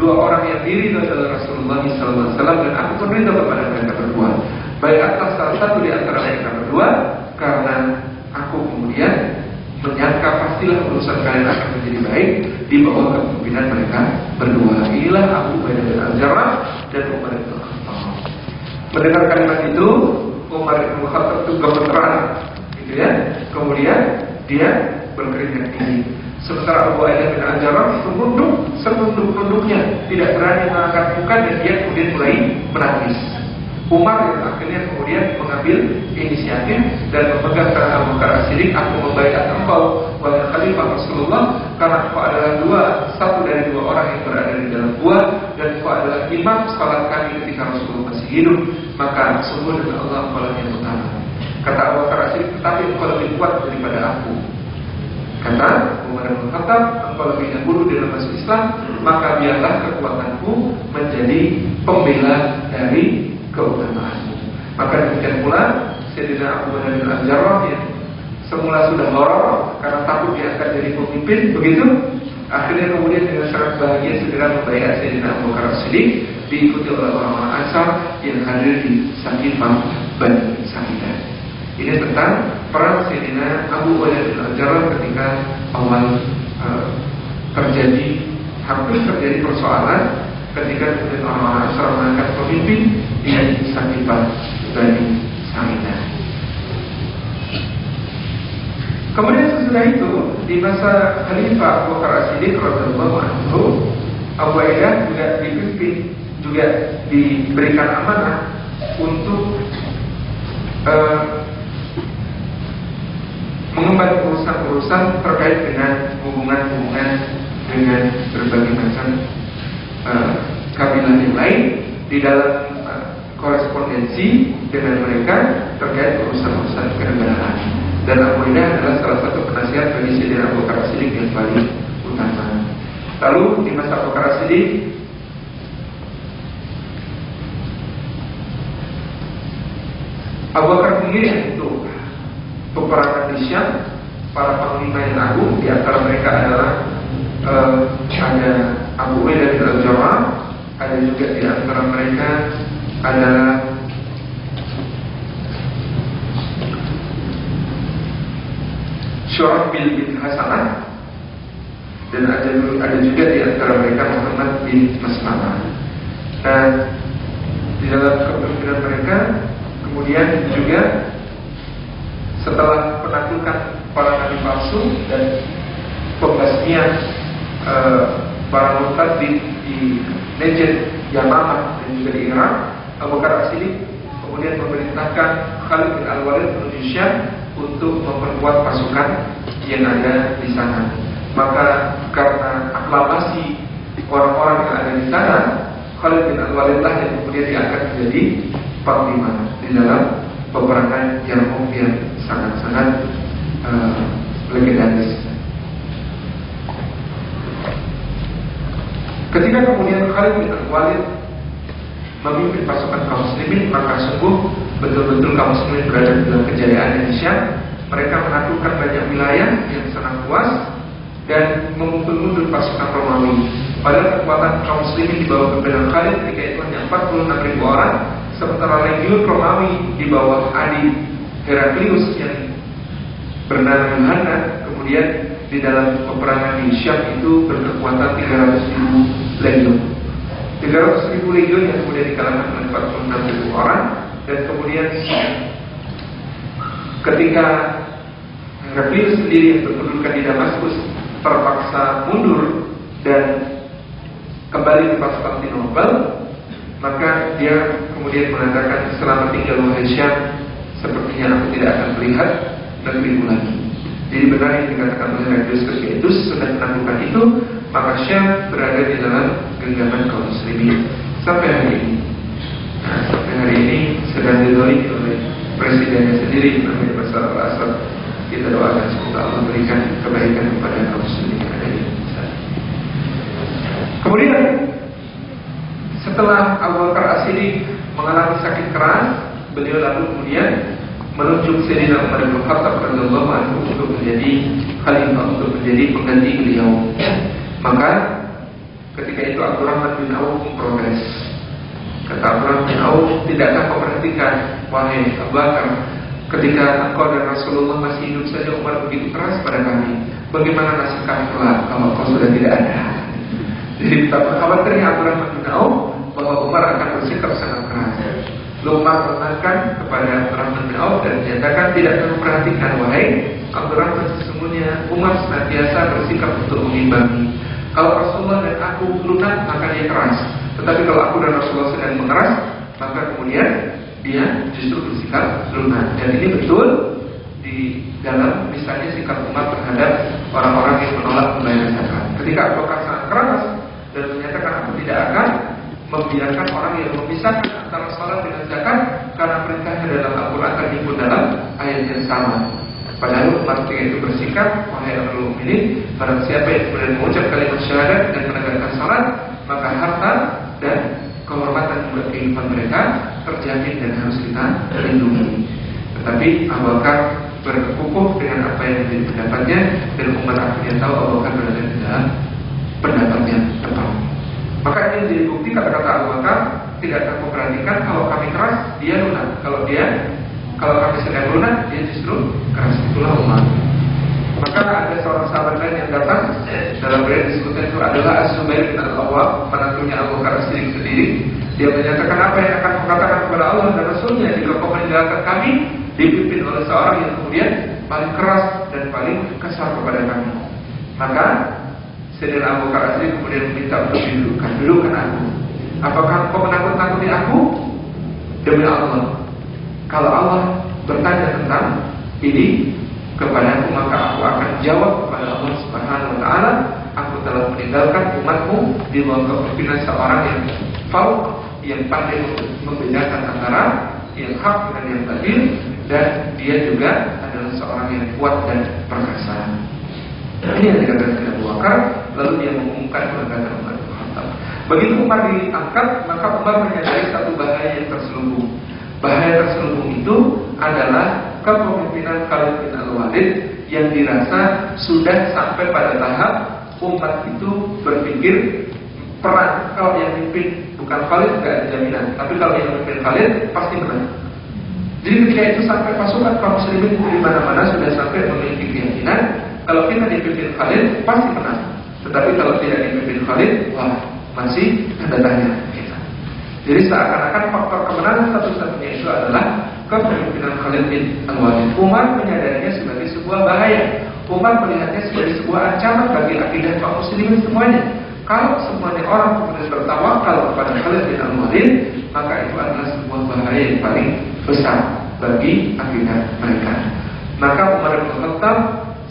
S1: dua orang yang diri adalah Rasulullah SAW dan aku meminta kepada mereka berdua. Baik atas salah satu di antara mereka berdua karena aku kemudian menyangka pastilah urusan kalian akan menjadi baik di bawah kepemimpinan mereka berdua. Inilah Abu Bakar bin dan Umar bin Khattab. Mendengar kalimat itu, Umar bin Khattab itu gemeteran, gitu ya. Kemudian dia berkeringat dingin. Sementara Abu Aisyah bin Al-Jarrah senunduk-nunduknya, tidak berani mengangkat muka dan dia kemudian mulai menangis. Umar yang akhirnya kemudian mengambil inisiatif dan memegang tangan Abu Bakar aku membayar engkau wahai Khalifah Rasulullah karena engkau adalah dua satu dari dua orang yang berada di dalam gua dan engkau adalah imam salat kami ketika Rasulullah masih hidup maka sungguh demi Allah engkau yang utama. Kata Abu Bakar tetapi engkau lebih kuat daripada aku. Kata Umar bin Khattab engkau lebih dahulu dalam masuk Islam maka biarlah kekuatanku menjadi pembela dari keutamaanmu. Maka demikian pula Sayyidina Abu Bakar bin Al-Jarrah yang semula sudah lorong karena takut dia akan jadi pemimpin, begitu? Akhirnya kemudian dengan syarat bahagia segera membayar Sayyidina Abu Bakar Siddiq diikuti oleh orang-orang Ansar yang hadir di Sakifah Bani Sa'idah. Ini tentang perang Sayyidina Abu Bakar bin Al-Jarrah ketika awal uh, terjadi hampir terjadi persoalan ketika kemudian orang-orang Ansar mengangkat pemimpin di Sakifah Bani Sa'idah. Kemudian sesudah itu di masa Khalifah Abu Bakar As-Siddiq radhiyallahu anhu, Abu Aidah juga dipimpin juga diberikan amanah untuk uh, mengemban urusan-urusan terkait dengan hubungan-hubungan dengan berbagai macam uh, kabilah yang lain di dalam uh, korespondensi dengan mereka terkait urusan-urusan kenegaraan. Dan Abu adalah salah satu penasihat bagi Sayyidina Abu Bakar Siddiq yang paling utama. Lalu di masa Abu Bakar Siddiq Abu Bakar untuk peperangan di Syam para panglima yang agung di antara mereka adalah uh, ada Abu Ubaidah bin Al-Jarrah ada juga di antara mereka adalah Syurahbil bin Hasanah dan ada ada juga di antara mereka Muhammad bin Maslamah. Dan di dalam kepemimpinan mereka kemudian juga setelah penaklukan para nabi palsu dan pembasmian e, para murtad di, Najd, Yamamah dan juga di Irak, Abu Bakar Asidi kemudian memerintahkan Khalid bin Al-Walid menuju Syam untuk memperkuat pasukan yang ada di sana. Maka karena aklamasi orang-orang yang ada di sana, Khalid bin Al-Walid lah yang kemudian diangkat menjadi panglima di dalam peperangan yang yang sangat-sangat uh, legendaris. Ketika kemudian Khalid bin Al-Walid memimpin pasukan kaum muslimin, maka sungguh betul-betul kaum muslimin berada dalam kejayaan Indonesia. Mereka menaklukkan banyak wilayah yang sangat luas dan memukul mundur pasukan Romawi. Pada kekuatan kaum muslimin di bawah kepemimpinan Khalid ketika itu hanya 46 ribu orang, sementara legiun Romawi di bawah Adi Heraklius yang bernama Yohana, kemudian di dalam peperangan di Syam itu berkekuatan 300 ribu legiun. 300 ribu legiun yang kemudian dikalahkan oleh 46 ribu orang dan kemudian ketika Heraklius sendiri yang berkedudukan di Damaskus terpaksa mundur dan kembali ke Konstantinopel maka dia kemudian mengatakan selama tinggal Syam sepertinya aku tidak akan melihat negerimu lagi jadi benar yang dikatakan oleh Heraklius itu sudah menaklukkan itu maka Syam berada di dalam genggaman kaum muslimin sampai hari ini nah, sampai hari ini sedang didolimi oleh presidennya sendiri namanya Basar al-Assad kita doakan semoga Allah berikan kebaikan kepada kaum muslimin yang ada di. Kemudian setelah Abu Bakar Asidi mengalami sakit keras, beliau lalu kemudian menunjuk Sayyidina Umar bin Khattab radhiyallahu anhu untuk menjadi khalifah untuk menjadi pengganti beliau. Maka ketika itu Abdurrahman bin Auf memprotes. Kata Abdurrahman bin Auf, tidakkah kau perhatikan wahai Abu Bakar Ketika engkau dan Rasulullah masih hidup saja Umar begitu keras pada kami. Bagaimana nasib kami kelak kalau kau sudah tidak ada? Jadi betapa khawatirnya Abdurrahman bin Auf Bahwa Umar akan bersikap sangat keras Umar mengatakan kepada Abdurrahman bin Auf Dan menyatakan tidak perlu perhatikan Wahai Abdurrahman sesungguhnya Umar senantiasa bersikap untuk mengimbangi. Kalau Rasulullah dan aku lunak maka dia keras. Tetapi kalau aku dan Rasulullah sedang mengeras Maka kemudian dia justru bersikap lunak. Dan ini betul di dalam misalnya sikap umat terhadap orang-orang yang menolak membayar zakat. Ketika Bakar sangat keras dan menyatakan aku tidak akan membiarkan orang yang memisahkan antara salat dengan zakat karena perintahnya dalam Al-Quran terhimpun dalam ayat yang sama. Padahal umat itu bersikap, wahai Ahlul Mukminin, barang siapa yang kemudian mengucap kalimat syahadat dan menegakkan salat, maka harta dan kehormatan buat kehidupan mereka terjamin dan harus kita lindungi. Tetapi Abu Bakar berkukuh dengan apa yang menjadi pendapatnya dan umat akhirnya tahu Abu Bakar berada di dalam pendapatnya tepat. Maka ini menjadi bukti kata-kata Abu Bakar tidak terperhatikan kalau kami keras dia lunak, kalau dia kalau kami sedang lunak dia justru keras itulah umat. Maka ada seorang sahabat lain yang datang dalam beliau disebutkan itu adalah As-Subair bin Al-Awwab, penantunya Abu Bakar Siddiq sendiri. Dia menyatakan apa yang akan katakan kepada Allah dan Rasulnya jika kau meninggalkan kami dipimpin oleh seorang yang kemudian paling keras dan paling kasar kepada kami. Maka Sayyidina Abu Bakar Siddiq kemudian meminta untuk dudukkan, dudukkan aku. Apakah kau menakut-nakuti aku? Demi Allah. Kalau Allah bertanya tentang ini, kepadaku maka aku akan jawab kepada Allah Subhanahu wa taala aku telah meninggalkan umatmu di bawah kepemimpinan seorang yang fauk yang pandai membedakan antara yang hak dengan yang batil dan dia juga adalah seorang yang kuat dan perkasa. Ini yang dikatakan Abu Bakar, lalu dia mengumumkan perkataan Umar bin. Begitu Umar diangkat, maka Umar menyadari satu bahaya yang terselubung. Bahaya terselubung itu adalah kepemimpinan Khalid bin Al-Walid yang dirasa sudah sampai pada tahap umat itu berpikir perang kalau yang mimpin bukan Khalid tidak ada jaminan tapi kalau yang mimpin Khalid pasti menang jadi ketika itu sampai pasukan kaum muslimin di mana-mana sudah sampai memiliki keyakinan kalau kita dipimpin Khalid pasti menang. Tetapi kalau tidak dipimpin Khalid wah masih ada tanya. Kita jadi seakan-akan faktor kemenangan satu-satunya itu adalah kepemimpinan Khalid bin Al-Walid Umar menyadarinya sebagai sebuah bahaya. Umar melihatnya sebagai sebuah ancaman bagi akidah kaum muslimin semuanya. Kalau semuanya orang kemudian bertawakal kepada Khalid bin Al-Walid, maka itu adalah sebuah bahaya yang paling besar bagi akidah mereka. Maka Umar bin Khattab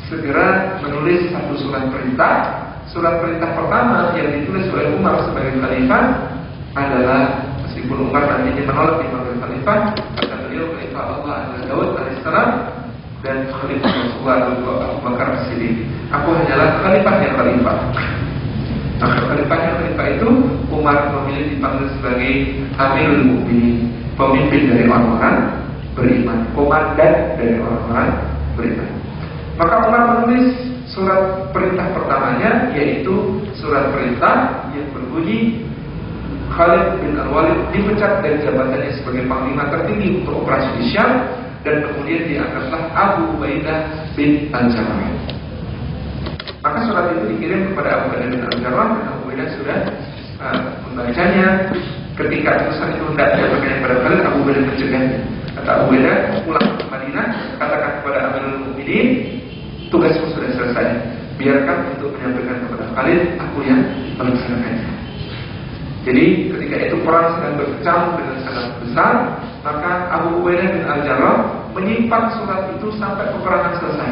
S1: segera menulis satu surat perintah. Surat perintah pertama yang ditulis oleh Umar sebagai khalifah adalah meskipun Umar nantinya menolak dipanggil khalifah, kata beliau khalifah Allah adalah Daud alaihissalam dan khalifah Rasulullah Abu Bakar Siddiq. Aku hanyalah khalifah yang khalifah. Maka khalifahnya khalifah itu Umar memilih dipanggil sebagai Amirul Mukminin, pemimpin dari orang-orang beriman, komandan dari orang-orang beriman. Maka Umar menulis surat perintah pertamanya yaitu surat perintah yang berbunyi Khalid bin Al-Walid dipecat dari jabatannya sebagai panglima tertinggi untuk operasi di Syam dan kemudian diangkatlah Abu Ubaidah bin Al-Jarrah. Maka surat itu dikirim kepada Abu Bakar bin Al Jarrah dan Abu Bakar sudah uh, membacanya. Ketika utusan itu hendak disampaikan kepada Khalid, Abu Bakar mencegahnya. Kata Abu Bakar, pulang ke Madinah, katakan kepada Amirul Mukminin, tugasmu sudah selesai. Biarkan untuk menyampaikan kepada Khalid, aku yang melaksanakannya. Jadi ketika itu perang sedang berkecamuk dengan sangat besar, maka Abu Ubaidah bin Al Jarrah menyimpan surat itu sampai peperangan selesai.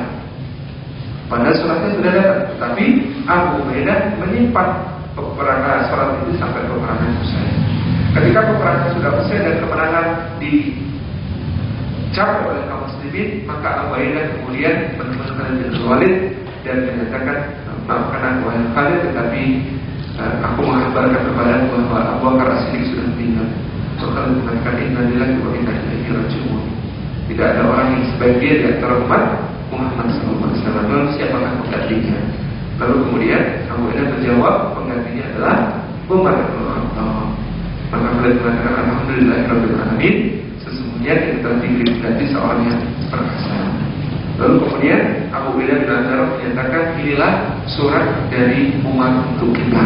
S1: Padahal suratnya sudah datang, tapi Abu Ubaidah menyimpan peperangan surat itu sampai peperangan selesai. Ketika peperangan sudah selesai dan kemenangan dicapai oleh muslimin, maka Abu kemudian menemukan bin Walid dan menyatakan maafkan aku wahai Khalid, tetapi uh, aku mengabarkan kepada bahwa Abu Bakar As-Siddiq sudah meninggal. Maka mengatakan innalillahi wa inna ilaihi raji'un. Tidak ada orang yang sebaik di antara umat Muhammad SAW Lalu siapakah penggantinya Lalu kemudian Abu Eda menjawab Penggantinya adalah Umar bin Khattab Maka beliau mengatakan Alhamdulillah Alamin Kita telah diganti seorang yang perkasa. Lalu kemudian Abu Eda bin Azhar menyatakan Inilah surat dari umat untuk kita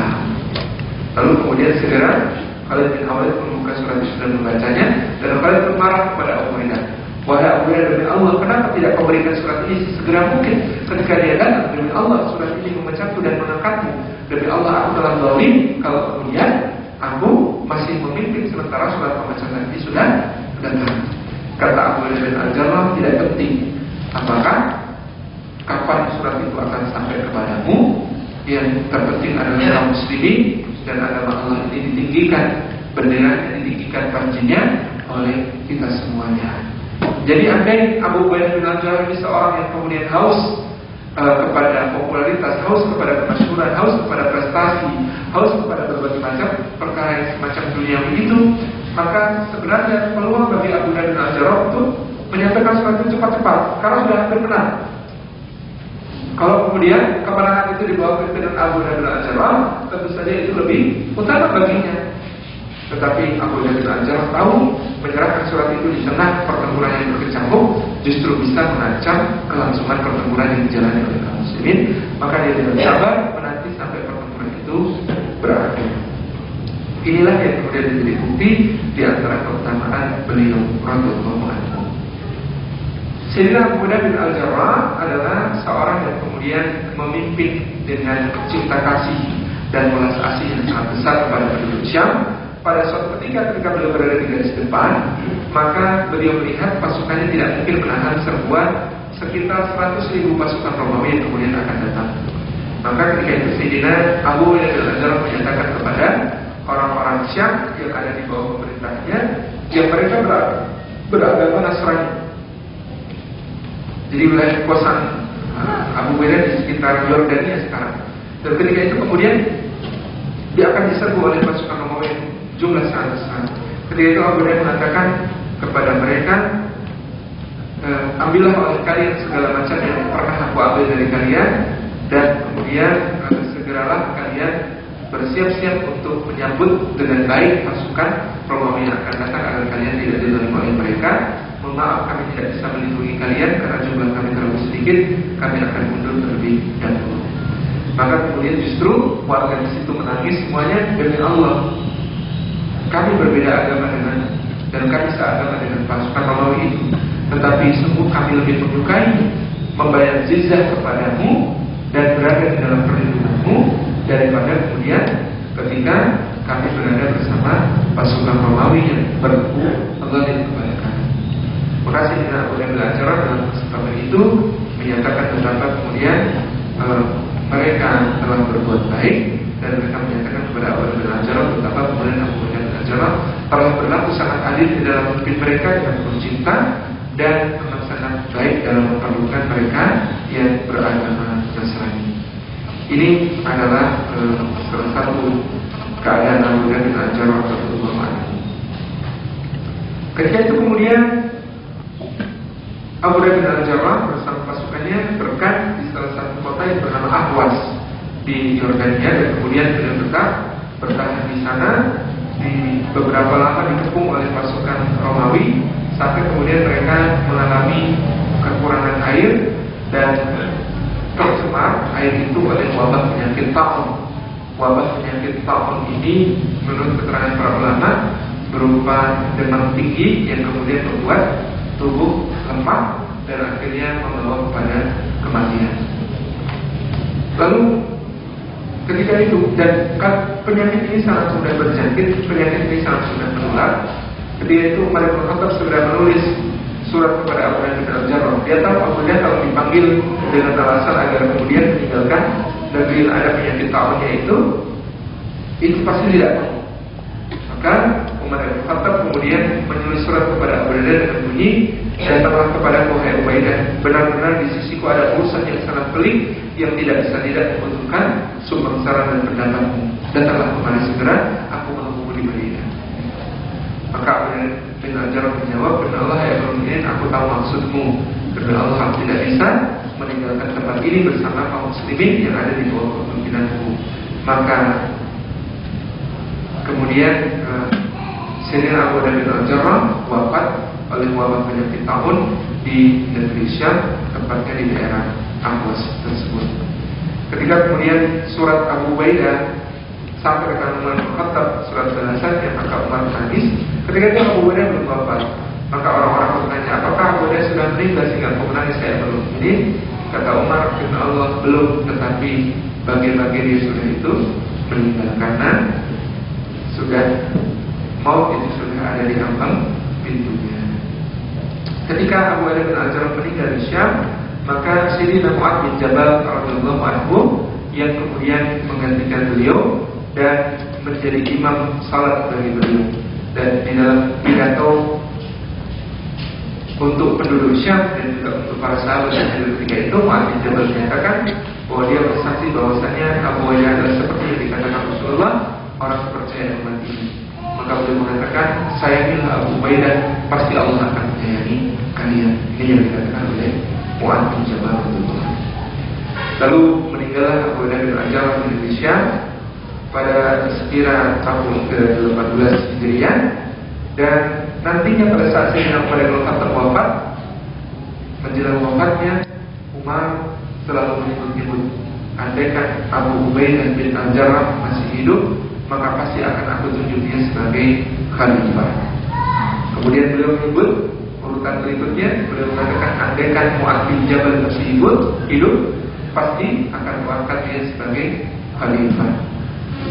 S1: Lalu kemudian segera Khalid bin Awad membuka surat itu dan membacanya Dan Khalid pun marah kepada Abu Eda Wahai Abu Hurairah demi Allah, kenapa tidak kau berikan surat ini segera mungkin? Ketika dia datang demi Allah surat ini memecatku dan mengangkatmu. Demi Allah aku telah zalim. Kalau kemudian aku masih memimpin sementara surat pemecatan ini sudah Abu Hurairah bin Al-Jarrah tidak penting apakah kapan surat itu akan sampai kepadamu. Yang terpenting adalah kaum muslimin dan agama Allah ini ditinggikan, bendera ini ditinggikan panjinya oleh kita semuanya. Jadi andai Abu Ubaidah bin Al-Jarrah ini seorang yang kemudian haus uh, kepada popularitas, haus kepada kemasyhuran, haus kepada prestasi, haus kepada berbagai macam perkara yang semacam dunia begitu, maka sebenarnya peluang bagi Abu bin Al-Jarrah untuk menyampaikan sesuatu cepat-cepat karena sudah hampir menang. Kalau kemudian kemenangan itu dibawa pimpinan Abu bin Al-Jarrah, tentu saja itu lebih utama baginya. Tetapi Abu Dhabi Al tahu menyerahkan surat itu di tengah pertempuran yang berkecamuk justru bisa mengancam kelangsungan pertempuran yang dijalani oleh kaum muslimin. Maka dia tidak sabar menanti sampai pertempuran itu berakhir. Inilah yang kemudian menjadi bukti di antara keutamaan beliau radhiyallahu anhu. Sayyidina Abu Dhabi Al-Jarrah adalah seorang yang kemudian memimpin dengan cinta kasih dan belas asih yang sangat besar kepada penduduk Syam pada suatu ketika ketika beliau berada di garis depan, maka beliau melihat pasukannya tidak mungkin menahan serbuan sekitar 100 ribu pasukan Romawi yang kemudian akan datang. Maka ketika itu Sayyidina Abu Yazid al menyatakan kepada orang-orang Syam yang ada di bawah pemerintahnya, yang mereka beragama Nasrani. Jadi wilayah kekuasaan uh, Abu Yazid di sekitar Yordania sekarang. Dan ketika itu kemudian dia akan diserbu oleh pasukan Romawi jumlah sangat besar. Ketika itu Abu Dhabi mengatakan kepada mereka, eh, ambillah oleh kalian segala macam yang pernah aku ambil dari kalian dan kemudian segeralah kalian bersiap-siap untuk menyambut dengan baik pasukan Romawi yang akan datang agar kalian tidak didolimi oleh mereka. Mohon maaf kami tidak bisa melindungi kalian karena jumlah kami terlalu sedikit. Kami akan mundur terlebih dahulu. Maka kemudian justru warga di situ menangis semuanya demi Allah. Kami berbeda agama dengan dan kami seagama dengan pasukan Romawi itu. Tetapi sungguh kami lebih menyukai membayar jizyah kepadamu dan berada di dalam perlindunganmu daripada kemudian ketika kami berada bersama pasukan Romawi yang berkuku Allah kepada kami. Maka Sayyidina Abu belajar dalam kesempatan itu menyatakan betapa kemudian e, mereka telah berbuat baik dan mereka menyatakan kepada Abu belajar betapa kemudian Abu belajar telah berlaku sangat adil di dalam hidup mereka yang bercinta dan sangat baik dalam memperlukan mereka yang beragama Nasrani. Ini adalah uh, salah satu keadaan Abu Dhabi bin Al-Jarrah Ketika itu kemudian Abu Dhabi bin Al-Jarrah bersama pasukannya berkat di salah satu kota yang bernama Ahwas di Yordania dan kemudian beliau tetap bertahan di sana. Di beberapa lama dikepung oleh pasukan Romawi sampai kemudian mereka mengalami kekurangan air dan tercemar air itu oleh wabah penyakit taun. Wabah penyakit taun ini menurut keterangan para ulama berupa demam tinggi yang kemudian membuat tubuh lemah dan akhirnya membawa kepada kematian. Lalu ketika itu dan penyakit ini sangat mudah berjangkit, penyakit ini sangat mudah menular. Ketika itu Umar bin Khattab segera menulis surat kepada Abu Dhabi bin Al-Jarrah. Dia tahu Abu kalau dipanggil dengan alasan agar kemudian meninggalkan negeri yang ada penyakit tahunnya itu, itu pasti tidak mau. Maka Umar bin Khattab kemudian menulis surat kepada Abu Dhabi dengan bunyi Datanglah kepada Wahai Ubaidah Benar-benar di sisiku ada urusan yang sangat pelik Yang tidak bisa tidak membutuhkan Sumber saran dan pendapatmu Datanglah ke mana segera Aku di Madinah Maka bin Ajar menjawab, Karena Allah ya Rasulullah, aku tahu maksudmu. Karena Allah tidak bisa meninggalkan tempat ini bersama kaum muslimin yang ada di bawah kepemimpinanku. Maka kemudian uh, Sayyidina Abu Dhabi Al-Jarrah wafat oleh wabah penyakit tahun di negeri Syam, tempatnya di daerah Ahwas tersebut. Ketika kemudian surat Abu Baidah sampai ke tangan Umar Khattab surat balasannya maka ketika itu Abu belum wafat maka orang-orang bertanya apakah Abu sudah meninggal sehingga aku menangis? Saya belum. Ini kata Umar karena Allah belum tetapi bagi-bagi dia sudah itu meninggal. Karena sudah mau itu sudah ada di ambang pintunya. Ketika Abu Hurairah bin Al meninggal di Syam maka sini Mu'ad bin Jabal radhiyallahu yang kemudian menggantikan beliau dan menjadi imam salat bagi beliau. Dan di dalam pidato untuk penduduk Syam dan juga untuk para sahabat yang hadir ketika itu Mu'adz Jabal menyatakan bahwa dia bersaksi bahwasanya Abu Hurairah adalah seperti yang dikatakan Rasulullah orang percaya umat ini maka beliau mengatakan sayangilah Abu Ubaidah pasti Allah akan menyayangi kalian. Ini yang dikatakan oleh Mu'adz Jabal lalu meninggallah Abu Hurairah bin Ajar di Indonesia pada sekira tahun ke-18 Hijriah dan nantinya pada saat Sayyidina Umar bin Khattab wafat menjelang wafatnya Umar selalu menyebut-nyebut andaikan Abu Ubaidah bin Al-Jarrah masih hidup maka pasti akan aku tunjuk dia sebagai khalifah. Kemudian beliau menyebut urutan berikutnya beliau mengatakan andaikan Mu'ad bin Jabal masih hidup hidup pasti akan mengangkat dia sebagai khalifah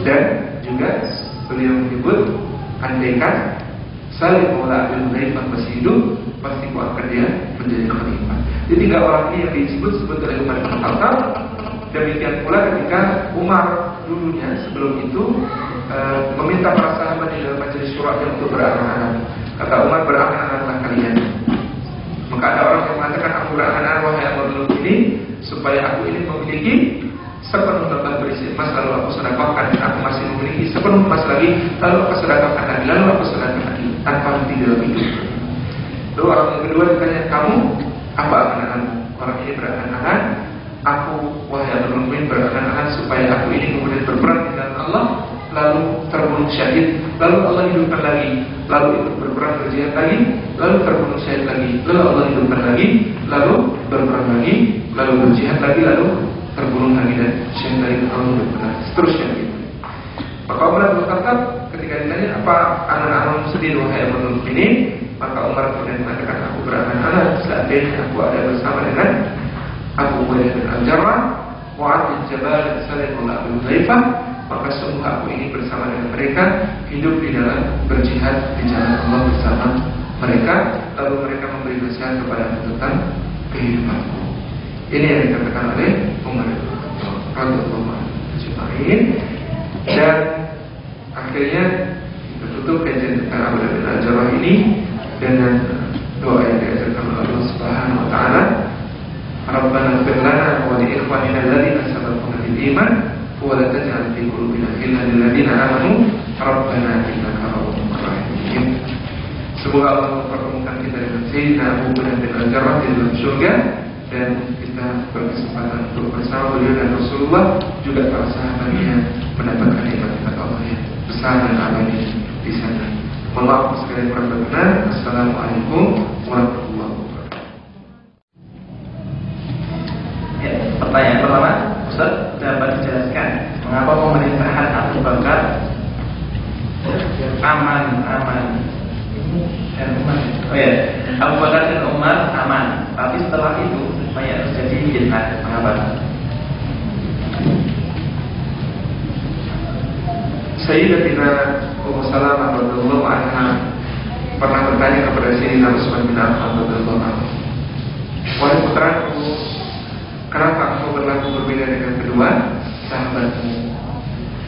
S1: dan juga beliau menyebut andaikan Salim Maula bin Hudzaifah masih hidup pasti akan dia menjadi khalifah. Jadi tiga orang ini yang disebut sebut oleh Umar bin Khattab. Demikian pula ketika Umar dulunya sebelum itu e, meminta para sahabat di dalam majelis suratnya untuk berangan-angan. Kata Umar berangan-anganlah kalian. Maka ada orang yang mengatakan aku berangan-angan wahai Abu ini supaya aku ini memiliki sepenuh tempat berisi emas lalu aku sedekahkan aku masih memiliki sepenuh emas lagi lalu aku sedekahkan lagi lalu aku sedekahkan lagi tanpa henti dalam hidup. Lalu orang yang kedua ditanya, kamu apa angan-angan? Orang ini berangan-angan, aku wahai Amirul Mukminin berangan-angan supaya aku ini kemudian berperang di Allah, lalu terbunuh syahid, lalu Allah hidupkan lagi, lalu ikut berperang berjihad lagi, lalu terbunuh syahid lagi, lalu Allah hidupkan lagi, lalu berperang lagi, lalu berjihad lagi, lalu terbunuh lagi dan syahid lagi Allah benar. Seterusnya gitu. Maka Umar bin Khattab ketika ditanya apa anak-anak sedih wahai Amirul Mukminin, maka Umar kemudian mengatakan aku beranak-anak seandainya aku ada bersama dengan Abu Ubaidah bin Al-Jarrah, Mu'ad bin Jabal dan Salim bin Abu maka sungguh aku ini bersama dengan mereka hidup di dalam berjihad di jalan Allah bersama mereka, lalu mereka memberi nasihat kepada aku kehidupanku. Ini yang dikatakan oleh Umar radhiyallahu anhu. Dan akhirnya kita tutup kajian tentang Abu Dhabi Al-Jarrah ini dengan doa yang diajarkan oleh Allah Subhanahu wa taala. Rabbana ighfir lana wa li ikhwanina alladziina sabaquna bil iman wa la taj'al fi qulubina ghillan lil ladzina amanu rabbana innaka ra'ufur rahim. Semoga Allah mempertemukan kita dengan Sayyidina Abu bin Al-Jarrah di dalam surga dan kita berkesempatan untuk bersama beliau dan Rasulullah juga para sahabatnya mendapatkan nikmat Allah yang besar dan abadi di sana. Mohon maaf sekali kurang berkenan. Assalamualaikum warahmatullahi wabarakatuh.
S2: Ya, pertanyaan pertama, Ustaz dapat dijelaskan mengapa pemerintahan Abu Bakar aman aman dan Umar. Oh ya, Abu Bakar dan Umar aman, tapi setelah itu banyak terjadi fitnah. Mengapa?
S1: Sayyidatina Ummu Salamah radhiyallahu anha pernah bertanya kepada Sayyidina Utsman bin Affan radhiyallahu anhu. Wahai putraku, kenapa engkau berlaku berbeda dengan kedua sahabatmu?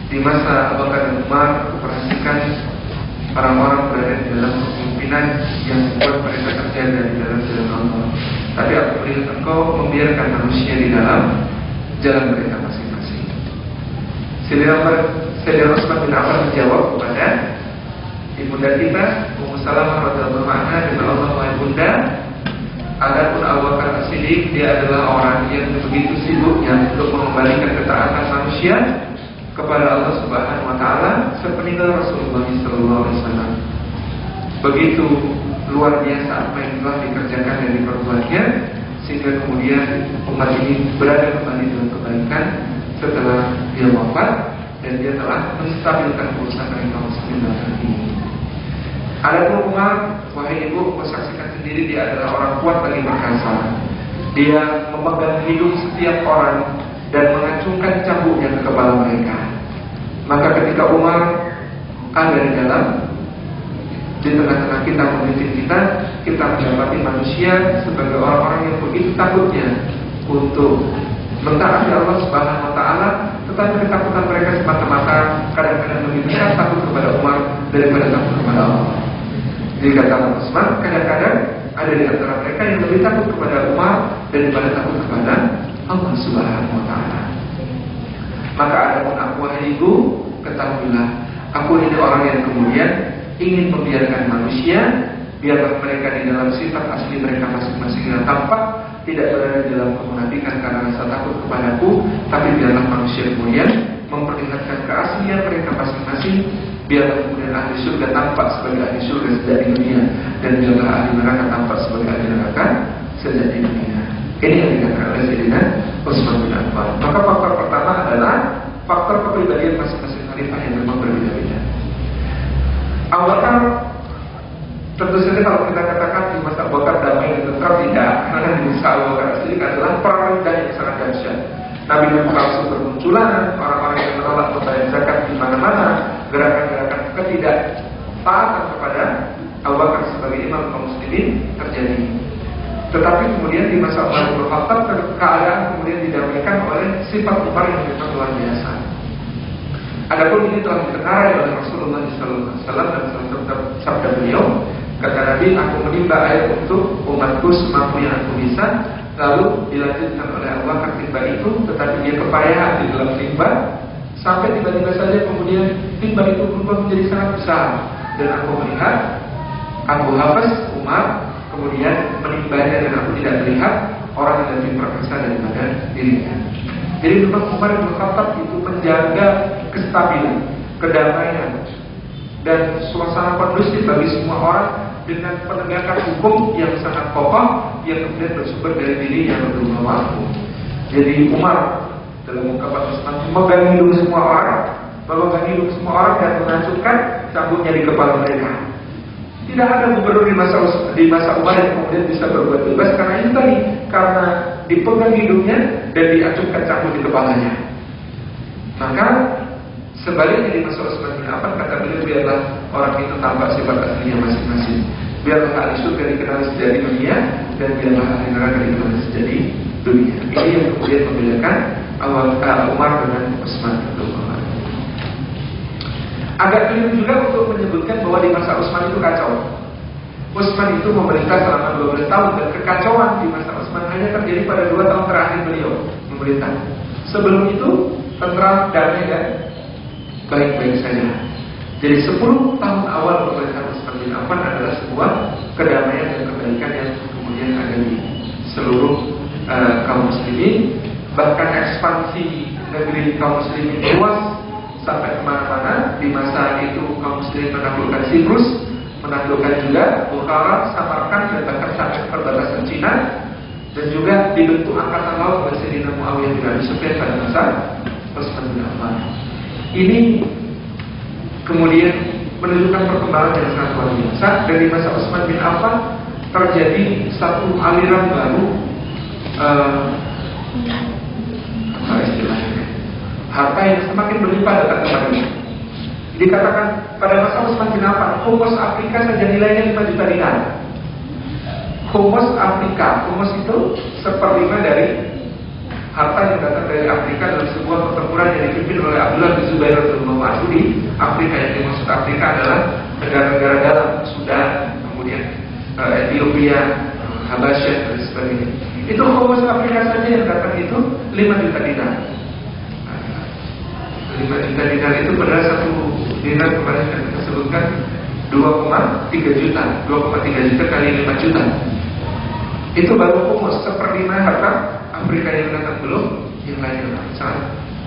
S1: Di masa Abu Bakar dan Umar, aku perhatikan orang-orang berada dalam kepemimpinan yang membuat mereka terjaga di dalam jalan Allah. Tapi aku melihat engkau membiarkan manusia di dalam jalan mereka masing-masing. Sayyidina Utsman bin Affan menjawab kepada ibunda kita Ummu Salamah radhiyallahu anha dengan Allah wahai bunda Adapun Abu Bakar As-Siddiq dia adalah orang yang begitu sibuknya untuk mengembalikan ketaatan manusia kepada Allah Subhanahu wa taala sepeninggal Rasulullah sallallahu alaihi wasallam. Begitu luar biasa apa yang telah dikerjakan dan diperbuatnya sehingga kemudian umat ini berada kembali dalam kebaikan setelah dia wafat dan dia telah menstabilkan urusan mereka muslimin dalam ini. Adapun Umar, wahai ibu, saksikan sendiri dia adalah orang kuat lagi perkasa. Dia memegang hidup setiap orang dan mengacungkan cambuknya ke kepala mereka. Maka ketika Umar ada di dalam di tengah-tengah kita memimpin kita, kita mendapati manusia sebagai orang-orang yang begitu takutnya untuk mentaati Allah Subhanahu wa taala, tetapi ketakutan mereka semata-mata kadang-kadang lebih besar takut kepada Umar daripada takut kepada Allah. Jadi kata Utsman, kadang-kadang ada di antara mereka yang lebih takut kepada Umar daripada takut kepada Allah Subhanahu wa taala. Maka adapun aku wahai ibu, ketahuilah, aku ini orang yang kemudian ingin membiarkan manusia biarlah mereka di dalam sifat asli mereka masing-masing yang tampak tidak berada di dalam kemunafikan karena rasa takut kepadaku, tapi biarlah manusia kemudian memperlihatkan keaslian mereka masing-masing, biarlah kemudian ahli surga tampak sebagai ahli surga sejak dunia, dan biarlah ahli neraka tampak sebagai ahli neraka sejak dunia. Ini yang dikatakan oleh Sayyidina Utsman bin Affan. Maka faktor pertama adalah faktor kepribadian masing-masing khalifah yang memang berbeda-beda. Abu Bakar Tentu saja kalau kita katakan di masa Abu damai dan tentram tidak, karena di masa Abu Bakar sendiri adalah perang yang sangat dahsyat. Nabi Muhammad langsung bermunculan, orang-orang yang menolak membayar zakat di mana-mana, gerakan-gerakan ketidaktaatan kepada Abu Bakar sebagai imam kaum muslimin terjadi. Tetapi kemudian di masa Umar bin Khattab keadaan kemudian didamaikan oleh sifat Umar yang memang luar biasa. Adapun ini telah ditengarai oleh Rasulullah SAW dan sabda, beliau Kata Nabi, aku menimba air untuk umatku semampu yang aku bisa Lalu dilanjutkan oleh Allah Bakar timba itu Tetapi dia kepayahan di dalam timba Sampai tiba-tiba saja kemudian timba itu berubah menjadi sangat besar Dan aku melihat Abu Hafaz Umar kemudian menimbanya dan aku tidak melihat orang yang lebih perkasa daripada dirinya. Jadi memang Umar bin Khattab itu menjaga kestabilan, kedamaian, dan suasana kondusif bagi semua orang dengan penegakan hukum yang sangat kokoh yang kemudian bersumber dari diri yang lebih mampu. Jadi Umar dalam ungkapan Usman memegang hidung semua orang, memegang hidung semua orang dan mengacungkan cambuknya di kepala mereka. Tidak ada gubernur di masa di masa Umar yang kemudian bisa berbuat bebas karena itu tadi karena dipegang hidungnya dan diacungkan cambuk di kepalanya. Maka sebaliknya di masa Utsman bin Affan kata beliau biarlah orang itu tampak sifat aslinya masing-masing. Biarlah ahli surga dikenal sejak di dunia dan biarlah ahli neraka dikenal sejak di dunia. Ini yang kemudian membedakan awal Umar dengan Utsman Agak keliru juga untuk menyebutkan bahwa di masa Utsman itu kacau. Utsman itu memerintah selama 12 tahun dan kekacauan di masa Utsman hanya terjadi pada dua tahun terakhir beliau memerintah. Sebelum itu tentram, damai dan baik-baik saja. Jadi 10 tahun awal pemerintahan Utsman bin Affan adalah sebuah kedamaian dan kebaikan yang kemudian ada di seluruh uh, kaum muslimin. Bahkan ekspansi negeri kaum muslimin luas sampai ke mana-mana di masa itu kaum muslimin menaklukkan Siprus menaklukkan juga Bukhara, Samarkand dan bahkan sampai perbatasan Cina dan juga dibentuk angkatan laut oleh Sayyidina Muawiyah bin Abi Sufyan pada masa Utsman bin Affan. Ini kemudian menunjukkan perkembangan yang sangat luar biasa dan di masa Utsman bin Affan terjadi satu aliran baru uh, harta yang semakin berlimpah datang kepadanya. Dikatakan pada masa Utsman bin Affan, humus Afrika saja nilainya 5 juta dinar. Humus Afrika, humus itu seperlima dari harta yang datang dari Afrika dalam sebuah pertempuran yang dipimpin oleh Abdullah bin Zubair radhiyallahu di Afrika yang dimaksud Afrika adalah negara-negara dalam Sudan, kemudian uh, Ethiopia, Habasyah dan sebagainya. Itu humus Afrika saja yang datang itu 5 juta dinar. 5 juta dinar itu pada satu dinar kemarin yang kita sebutkan 2,3 juta 2,3 juta kali 5 juta. Itu baru humus seperlima harta Afrika yang datang belum yang lain sangat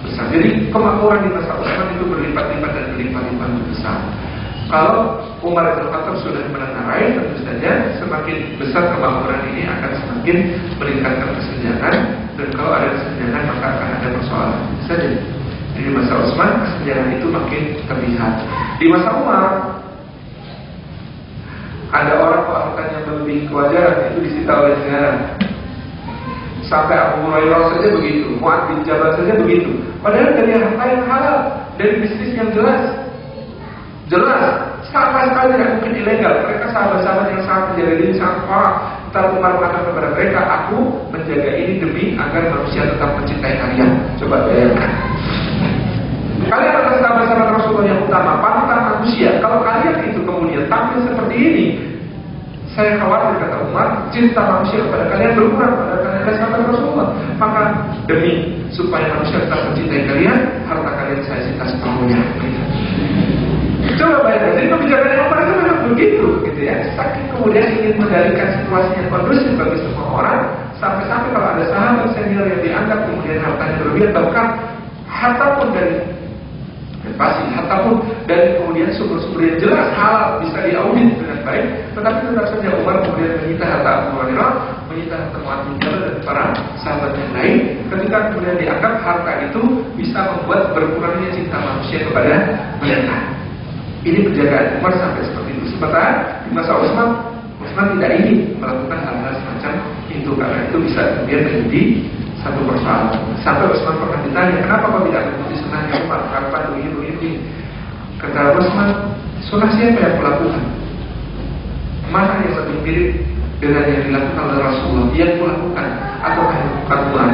S1: besar. Jadi kemakmuran di masa Utsman itu berlipat-lipat dan berlipat-lipat besar. Kalau Umar bin Khattab sudah menengarai tentu saja semakin besar kemakmuran ini akan semakin meningkatkan kesenjangan dan kalau ada kesenjangan maka akan ada persoalan. Saja di masa Utsman kesenjangan itu makin terlihat. Di masa Umar ada orang kok hartanya melebihi kewajaran itu disita oleh negara. Sampai Abu Hurairah saja begitu, Muad bin Jabal saja begitu. Padahal dari harta yang halal, dari bisnis yang jelas, jelas, sama sekali tidak mungkin ilegal. Mereka sahabat-sahabat yang sangat menjaga diri sangat parah. Tapi Umar kepada mereka, aku menjaga ini demi agar manusia tetap mencintai kalian. Coba bayangkan. Kalian adalah sahabat-sahabat Rasulullah yang utama, panutan manusia. Kalau kalian itu kemudian tampil seperti ini, saya khawatir kata Umar, cinta manusia kepada kalian berkurang pada kalian adalah sahabat Rasulullah. Maka demi supaya manusia tetap mencintai kalian, harta kalian saya cinta sepenuhnya. Coba bayangkan, jadi kebijakan Umar itu memang begitu, gitu ya. Saking kemudian ingin mengendalikan situasi yang kondusif bagi semua orang, sampai-sampai kalau ada sahabat senior yang dianggap kemudian hartanya berlebihan, bahkan harta pun dari pasti harta pun dan kemudian sumber-sumber yang jelas hal bisa diaudit dengan baik tetapi tetap saja Umar kemudian menyita harta Abu Hurairah menyita harta bin dan para sahabat yang lain ketika kemudian dianggap harta itu bisa membuat berkurangnya cinta manusia kepada mereka. Ini penjagaan Umar sampai seperti itu. Sementara di masa Utsman Utsman tidak ingin melakukan hal-hal semacam itu karena itu bisa kemudian menjadi satu persoalan. Sampai Utsman pernah ditanya, kenapa kau tidak mengikuti sunnahnya Umar? Kenapa begitu ini? Kata Utsman, sunnah siapa yang melakukan? Mana yang lebih mirip dengan yang dilakukan oleh Rasulullah? Yang melakukan atau yang bukan Umar?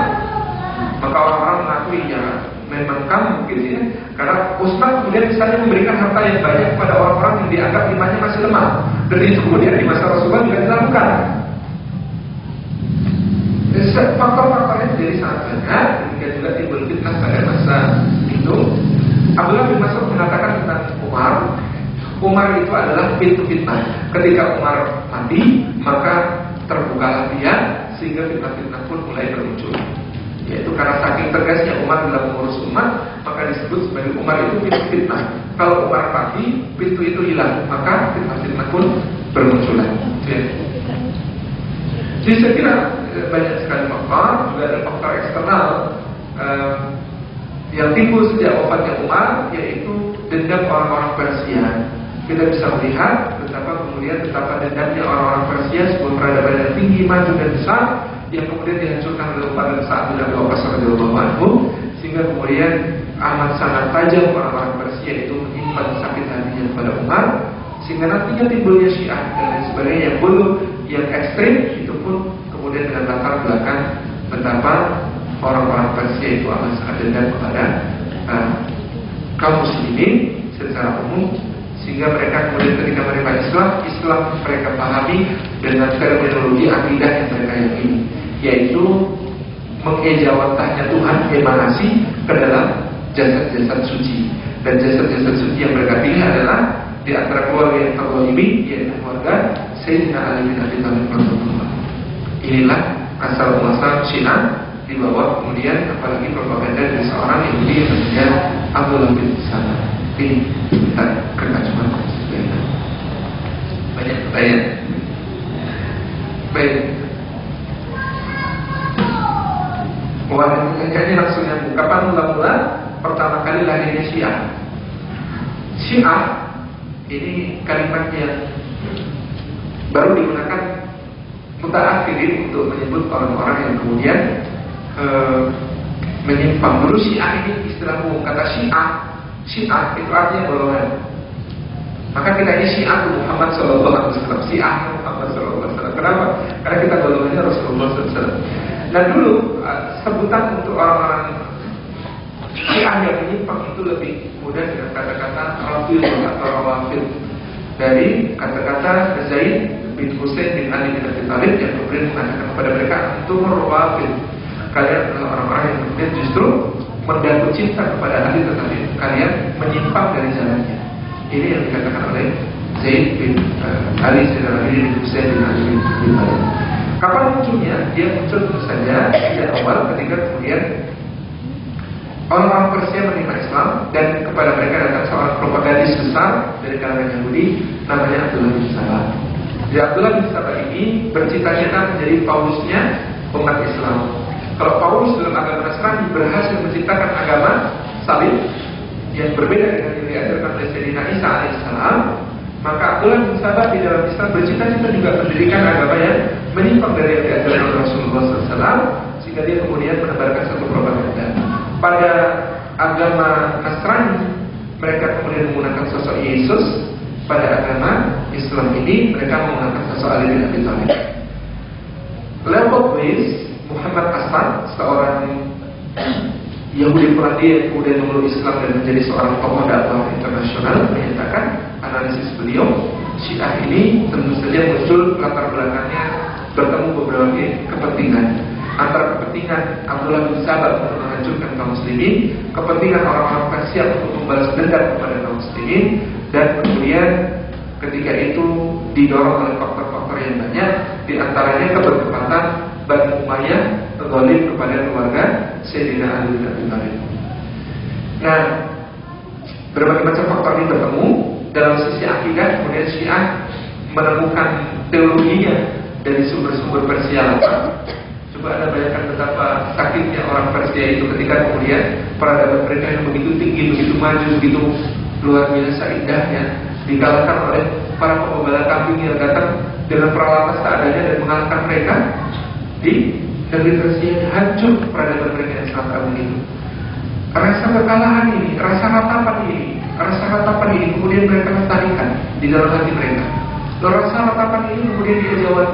S1: Maka orang-orang mengakui ya memang kamu gitu ya. Karena Utsman kemudian misalnya memberikan harta yang banyak kepada orang-orang yang dianggap imannya masih lemah. Dan itu kemudian di masa Rasulullah juga dilakukan. Faktor-faktornya jadi sangat banyak Kemudian juga timbul fitnah pada masa itu Abdullah bin Mas'ud mengatakan tentang Umar Umar itu adalah pintu fitnah. Ketika Umar mati, maka terbukalah dia sehingga fitnah-fitnah pun mulai bermuncul. Yaitu karena saking tegasnya Umar dalam mengurus umat, maka disebut sebagai Umar itu pintu fitnah. Kalau Umar mati, pintu itu hilang, maka fitnah-fitnah pun bermunculan. Ya. Jadi saya kira eh, banyak sekali faktor, juga ada faktor eksternal. Eh, yang timbul sejak wafatnya Umar, yaitu dendam orang-orang Persia. Kita bisa melihat betapa kemudian betapa dendamnya orang-orang Persia sebuah peradaban yang tinggi, maju dan besar yang kemudian dihancurkan oleh Umar dan saat bin Abi Waqqas radhiyallahu sehingga kemudian amat sangat tajam orang-orang Persia itu menyimpan sakit hatinya kepada Umar sehingga nantinya timbulnya Syiah dan lain sebagainya. Yang bodoh, yang ekstrim itu pun kemudian dengan latar belakang betapa orang-orang Persia itu amat sangat dendam kepada uh, kaum muslimin secara umum sehingga mereka kemudian ketika menerima Islam, Islam mereka pahami dengan terminologi akidah yang mereka yakini, yaitu mengejawantahnya Tuhan emanasi ke dalam jasad-jasad suci. Dan jasad-jasad suci yang mereka pilih adalah di antara keluarga yang tergolimi yaitu keluarga Sayyidina Ali bin Abi Thalib Inilah asal muasal Syiah di bawah kemudian apalagi propaganda dari seorang Yahudi yang namanya Abdullah bin Salam ini kita kekacauan banyak pertanyaan. Baik. Wah, kayaknya langsung nyambung. Kapan mula-mula pertama kali lahirnya Syiah? Syiah ini kalimat yang baru digunakan mutaakhirin untuk menyebut orang-orang yang kemudian e, menyimpang. Dulu Syiah ini istilah umum kata Syiah Syiah itu artinya golongan. Maka kita ini Syiah Muhammad Sallallahu Alaihi Wasallam. Syiah Muhammad Sallallahu Alaihi Wasallam. Kenapa? Karena kita golongannya Rasulullah SAW. Dan dulu uh, sebutan untuk orang-orang Syiah yang menyimpang itu lebih mudah dengan kata-kata Rafil atau Rawafil dari kata-kata Zaid bin Husain bin Ali bin Abi Thalib yang kemudian mengatakan kepada mereka untuk Rawafil kalian adalah orang-orang yang kemudian justru mendapat cinta kepada ahli tetapi kalian menyimpang dari jalannya. Ini yang dikatakan oleh Zaid bin uh, Ali bin Ali bin Ali bin Abi Kapan munculnya? Dia muncul saja sejak awal ketika kemudian orang-orang Persia menerima Islam dan kepada mereka datang seorang propagandis besar dari kalangan Yahudi namanya Abdullah bin Sabah. Jadi Abdullah bin Sabah ini bercita-cita menjadi paulusnya umat Islam kalau Paulus dalam agama Nasrani berhasil menciptakan agama salib yang berbeda dengan yang diajarkan oleh Sayyidina Isa alaihissalam, maka Abdullah bin Sabah di dalam Islam bercita-cita juga mendirikan agama yang menyimpang dari yang diajarkan oleh Rasulullah SAW sehingga dia kemudian menebarkan satu propaganda. Pada agama Nasrani mereka kemudian menggunakan sosok Yesus pada agama Islam ini mereka menggunakan sosok Ali bin Abi Thalib. Weiss Muhammad Asad, seorang Yahudi Polandia yang kemudian memeluk Islam dan menjadi seorang tokoh dakwah internasional menyatakan analisis beliau Syiah ini tentu saja muncul latar belakangnya bertemu beberapa kepentingan antara kepentingan Abdullah bin Sabah untuk menghancurkan kaum muslimin, kepentingan orang-orang Persia untuk membalas dendam kepada kaum muslimin, dan kemudian ketika itu didorong oleh faktor-faktor yang banyak, di antaranya keberkepatan Bani Umayyah tergolim kepada keluarga Sayyidina Ali bin Abi. Nah, berbagai macam faktor ini bertemu dalam sisi akidah, kemudian Syiah menemukan teologinya dari sumber-sumber Persia Coba anda bayangkan betapa sakitnya orang Persia itu ketika kemudian peradaban mereka yang begitu tinggi, begitu maju, begitu luar biasa indahnya dikalahkan oleh para pembela kambing yang datang dengan peralatan seadanya dan mengalahkan mereka di negeri Persia hancur peradaban mereka yang sangat agung itu. Rasa kekalahan ini, rasa ratapan ini, rasa ratapan ini kemudian mereka lestarikan di dalam hati mereka. Rasa ratapan ini kemudian dia uh,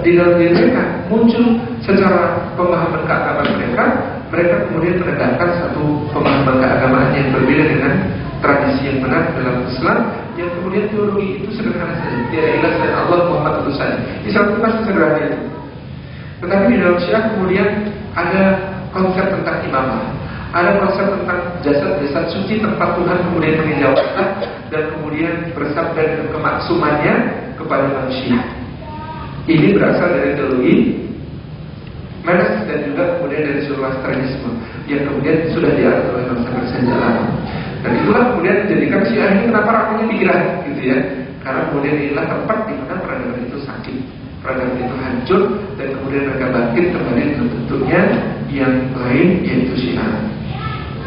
S1: di dalam diri mereka muncul secara pemahaman keagamaan mereka. Mereka kemudian menegakkan satu pemahaman keagamaan yang berbeda dengan tradisi yang benar dalam Islam yang kemudian teologi itu sederhana saja tiada ilah dan Allah Muhammad itu saja Islam itu pasti sederhana itu tetapi di dalam Syiah kemudian ada konsep tentang imamah, Ada konsep tentang jasad-jasad suci tempat Tuhan kemudian menjawabkan dan kemudian bersabda dengan kemaksumannya kepada manusia. Ini berasal dari teologi Menes dan juga kemudian dari Zoroastrianisme yang kemudian sudah diatur oleh bangsa-bangsa jalan. Dan itulah kemudian menjadikan si ini kenapa rakyatnya pikiran gitu ya. Karena kemudian inilah tempat di mana peradaban itu sakit, peradaban itu hancur dan kemudian mereka bangkit kembali ke bentuknya yang lain yaitu Syiah.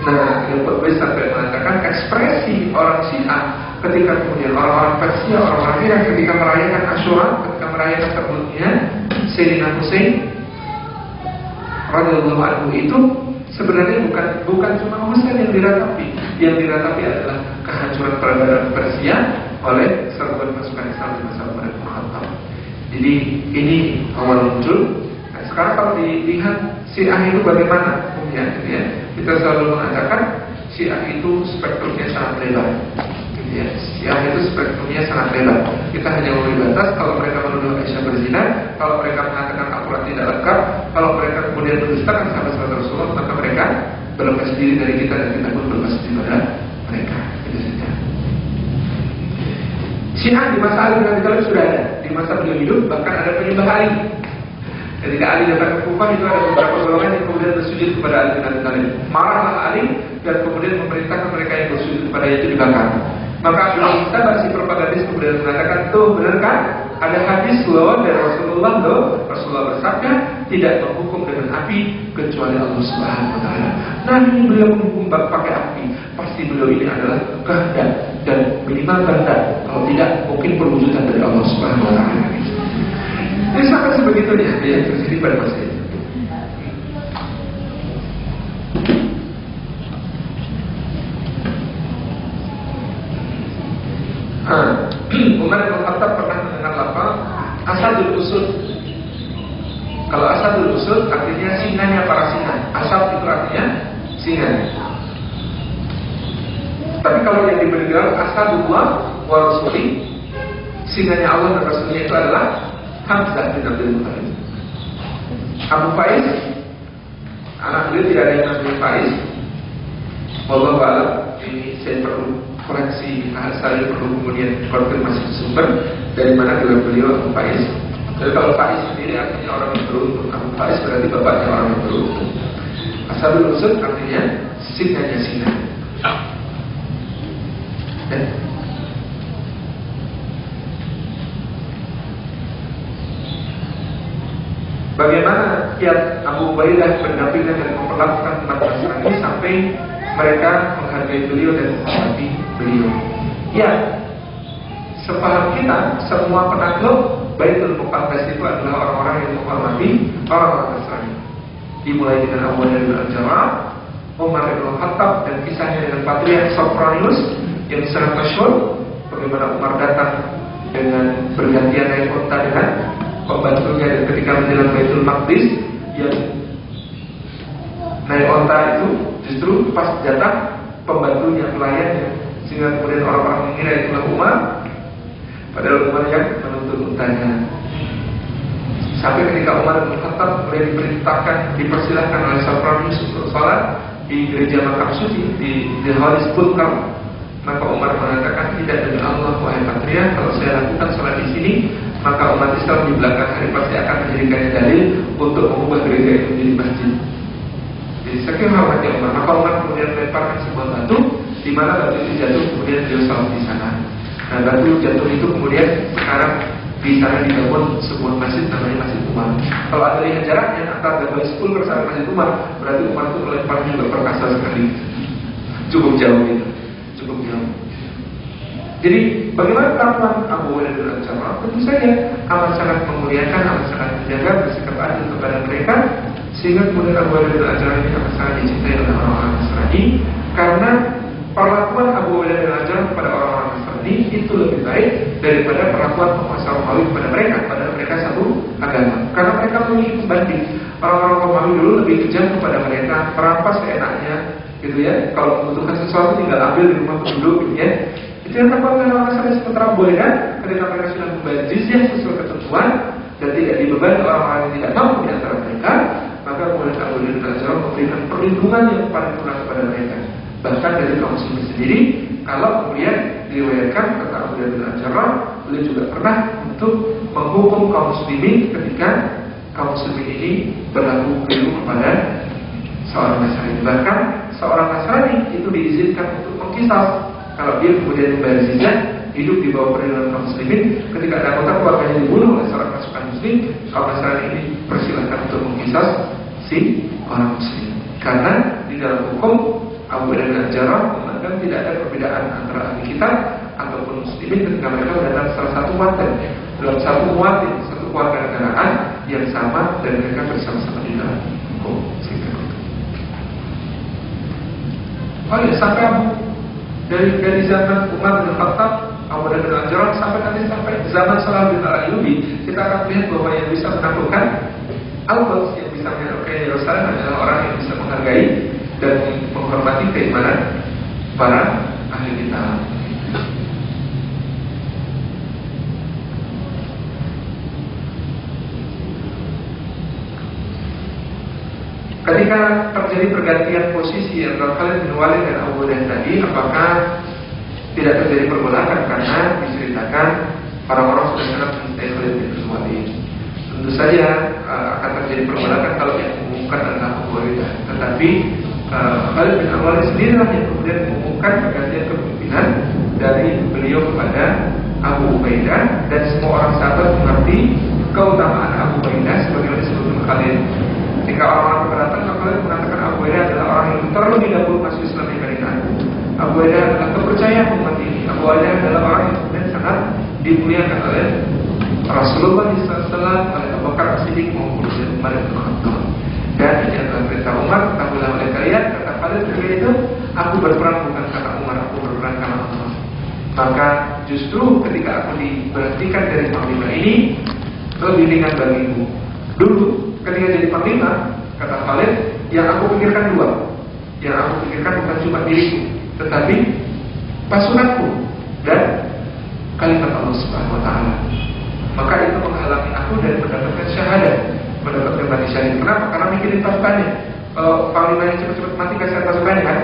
S1: Nah, yang Pak sampai mengatakan ekspresi orang Syiah ketika kemudian orang-orang Persia, orang-orang Irak ketika merayakan Asyura, ketika merayakan terbunuhnya Sayyidina Hussein radhiyallahu anhu itu sebenarnya bukan bukan cuma Husain yang diratapi, yang diratapi adalah kehancuran peradaban Persia oleh serbuan pasukan Islam di masa Umar Khattab. Jadi ini awal muncul. Nah, sekarang kalau dilihat Syiah itu bagaimana hukumnya, gitu ya. Kita selalu mengatakan Syiah itu spektrumnya sangat lebar. Ya. Itu spektrumnya sangat lebar. Kita hanya memberi batas kalau mereka menuduh Aisyah berzina, kalau mereka mengatakan Al-Quran tidak lengkap, kalau mereka kemudian mendustakan sahabat-sahabat Rasulullah, maka mereka berlepas diri dari kita dan kita pun berlepas diri pada mereka. Itu saja. Syiah di masa Ali bin Abi Thalib sudah ada, di masa beliau hidup bahkan ada penyembah Ali. Ketika Ali datang ke Kufah itu ada beberapa golongan yang kemudian bersujud kepada Ali bin Abi Thalib. Marahlah Ali dan kemudian memerintahkan mereka yang bersujud kepada itu dibakar. Maka Abdul Sabar si propagandis kemudian mengatakan tuh benar kan? Ada hadis loh dari Rasulullah loh. Rasulullah bersabda tidak menghukum dengan api kecuali Allah Subhanahu Wa Taala. Ini beliau menghukum pakai api. Pasti beliau ini adalah kehendak dan minimal kehendak. Kalau tidak mungkin perwujudan dari Allah Subhanahu Wa Taala. Ini sampai sebegitunya yang terjadi pada masa itu. Umar bin Khattab pernah mendengar lafaz asadul usul. Kalau asadul usul artinya singanya para singa. Asad itu artinya singa. Tapi kalau yang gelar asadullah wa rasuli, singanya Allah dan Rasulnya itu adalah Hamzah bin Abdul Muttalib. Abu Faiz, anak beliau tidak ada yang namanya Faiz. Wallahu a'lam. Ini saya perlu koreksi saya perlu kemudian konfirmasi sumber dari mana gelar beliau Abu Faiz. Jadi kalau Faiz sendiri artinya orang yang beruntung, Abu Faiz berarti bapaknya orang yang beruntung. Asal usul artinya singanya singa. Dan Bagaimana kiat Abu Ubaidah berdampingan dan memperlakukan umat Nasrani sampai mereka menghargai beliau dan menghormati beliau. Ya, sepaham kita, semua penakluk Baitul Muqaddas itu adalah orang-orang yang menghormati orang-orang Nasrani. Dimulai dengan Abu Dhabi al-Jarrah, Umar bin Khattab dan kisahnya dengan Patriark Sophronius yang sangat masyhur bagaimana Umar datang dengan bergantian naik unta dengan pembantunya dan ketika menjelang Baitul Maqdis yang naik unta itu justru pas datang pembantunya pelayannya sehingga kemudian orang-orang mengira itulah Umar padahal Umar yang menuntut untanya sampai ketika Umar bin Khattab kemudian diperintahkan dipersilahkan oleh Safran untuk sholat di gereja makam suci di di Bulkam maka Umar mengatakan tidak demi Allah wahai patria kalau saya lakukan sholat di sini maka umat Islam di belakang hari pasti akan menjadikannya dalil untuk mengubah gereja itu menjadi masjid. Jadi saking hormatnya Umar, maka Umar kemudian melemparkan sebuah batu, di mana batu itu jatuh kemudian beliau salat di sana. Nah batu jatuh itu kemudian sekarang di sana dibangun sebuah masjid namanya Masjid Umar. Kalau ada lihat jaraknya antara Gabal 10 ke Masjid Umar, berarti Umar itu melemparnya juga perkasa sekali. Cukup jauh itu, cukup jauh. Jadi bagaimana kelakuan Abu Walid dan Jamaah? Tentu saja amat sangat memuliakan, amat sangat menjaga, bersikap adil kepada mereka sehingga kemudian Abu dan Jamaah ini sangat dicintai oleh orang-orang Nasrani karena perlakuan Abu dan Jamaah kepada orang-orang Nasrani itu lebih baik daripada perlakuan penguasa Romawi kepada mereka, pada mereka satu agama. Karena mereka memiliki pembanding. Orang-orang Romawi dulu lebih kejam kepada mereka, merampas seenaknya, gitu ya. Kalau membutuhkan sesuatu tinggal ambil di rumah penduduk, gitu ya Jangan tampakkan orang sampai sementara boleh kan ketika mereka sudah membayar jizyah sesuai ketentuan dan tidak dibebani orang-orang yang tidak mampu di antara mereka, maka Abu Bakar Al-Jarrah memberikan perlindungan yang paripurna kepada mereka. Bahkan dari kaum muslimin sendiri, kalau kemudian diriwayatkan kata Abu Bakar Al-Jarrah, beliau juga pernah untuk menghukum kaum muslimin ketika kaum muslimin ini berlaku keliru kepada seorang Nasrani. Bahkan seorang Nasrani itu diizinkan untuk mengkisah kalau dia kemudian membayar zizyah hidup di bawah perlindungan kaum muslimin. Ketika ada anggota keluarganya dibunuh oleh seorang pasukan muslim kaum Nasrani ini persilahkan untuk mengkisah si orang muslim. Karena di dalam hukum Abu Bakar Jarrah memandang tidak ada perbedaan antara ahli kitab ataupun muslimin ketika mereka mendatang salah satu wadah dalam satu muatin satu keluarga negaraan yang sama dan mereka bersama-sama di dalam hukum. Oh ya sampai dari dari zaman Umar bin Khattab Bakar bin Jarrah sampai nanti sampai zaman Salah bin Al-Ayyubi kita akan melihat bahwa yang bisa menaklukkan Al-Quds yang bisa menaklukkan Yerusalem adalah orang yang bisa menghargai dan menghormati keimanan para ahli kitab. Ketika terjadi pergantian posisi antara Khalid bin Walid dan Abu Bakar tadi, apakah tidak terjadi pergolakan karena diceritakan orang-orang sudah sangat mencintai Khalid bin Walid. Tentu saja uh, akan terjadi pergolakan kalau yang mengumumkan Abu Hurairah. Tetapi uh, Khalid bin Walid sendirilah yang kemudian mengumumkan pergantian kepemimpinan dari beliau kepada Abu Ubaidah dan semua orang sahabat mengerti keutamaan Abu Ubaidah sebagaimana disebutkan Khalid Ketika orang-orang keberatan, maka mengatakan Abu Hurairah adalah orang yang terlebih dahulu masuk Islam. Abu Hurairah adalah kepercayaan umat ini. Abu Hurairah adalah orang yang kemudian sangat dimuliakan oleh Rasulullah SAW, oleh Abu Bakar Siddiq maupun Umar Khattab. Dan ini adalah perintah Umar, ketahuilah oleh kalian, kata Khalid ketika itu, aku berperang bukan karena Umar, aku berperang karena Allah. Maka justru ketika aku diberhentikan dari panglima ini, lebih ringan bagimu. Dulu ketika jadi panglima, kata Khalid, yang aku pikirkan dua. Yang aku pikirkan bukan cuma diriku, tetapi pasukanku dan kalimat Allah Subhanahu wa taala. Maka itu menghalangi aku dari mendapatkan syahadat, mendapatkan mati syahid. Kenapa? Karena mikirin pasukannya. Kalau panglima yang cepat-cepat mati kasih pasukannya kan.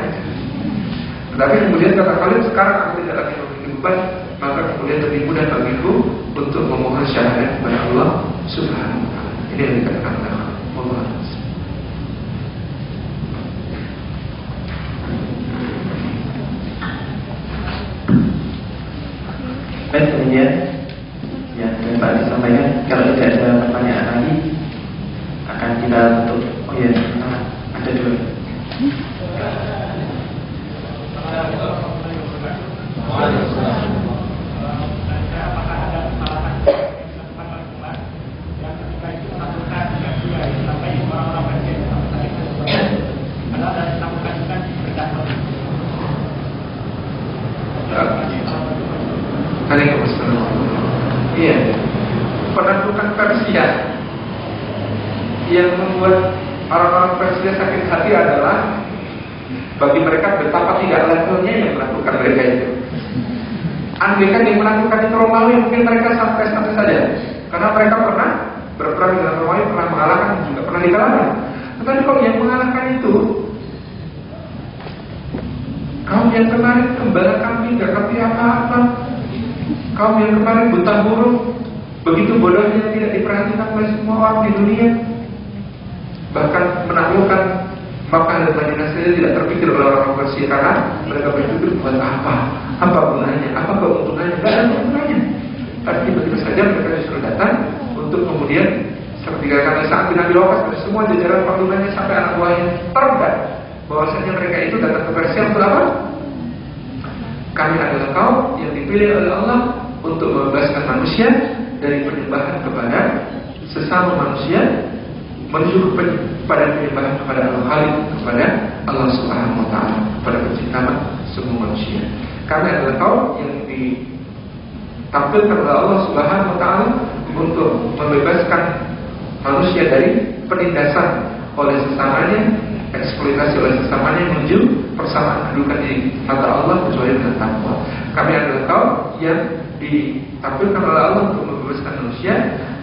S1: Tetapi kemudian kata Khalid sekarang aku tidak lagi memiliki beban, maka kemudian lebih mudah bagiku untuk memohon syahadat kepada Allah Subhanahu wa taala. Ini yang dikatakan Allah.
S2: Baik kemudian ya dan Pak disampaikan kalau tidak ada pertanyaan lagi akan kita tutup. Oh ya, ada dua.
S1: Waalaikumsalam. Iya. Penaklukan Persia yang membuat orang-orang Persia sakit hati adalah bagi mereka betapa tidak levelnya yang melakukan mereka itu. Andaikan yang melakukan itu Romawi mungkin mereka sampai-sampai saja, karena mereka pernah berperang dengan Romawi, pernah mengalahkan juga pernah dikalahkan. Tetapi kalau yang mengalahkan itu kaum yang kemarin kembali kambing gak ngerti apa-apa, kaum yang kemarin buta huruf, begitu bodohnya tidak diperhatikan oleh semua orang di dunia, bahkan menaklukkan Makkah dan Madinah saja tidak terpikir oleh orang Persia karena mereka berpikir buat apa, apa gunanya, apa keuntungannya, tidak ada keuntungannya. Tapi begitu saja mereka disuruh datang untuk kemudian seperti kata saat bin Abi Waqqas semua jajaran panggilannya sampai anak buahnya terbang bahwasanya mereka itu datang ke Persia untuk apa? Kami adalah kaum yang dipilih oleh Allah untuk membebaskan manusia dari penyembahan kepada sesama manusia menuju kepada penyembahan kepada Allah Khalid kepada Allah Subhanahu wa taala kepada pencipta semua manusia. Kami adalah kaum yang ditampilkan oleh Allah Subhanahu wa taala untuk membebaskan manusia dari penindasan oleh sesamanya, eksploitasi oleh sesamanya menuju persamaan kedudukan di mata Allah kecuali dengan takwa. Kami adalah kaum yang ditampilkan oleh Allah untuk membebaskan manusia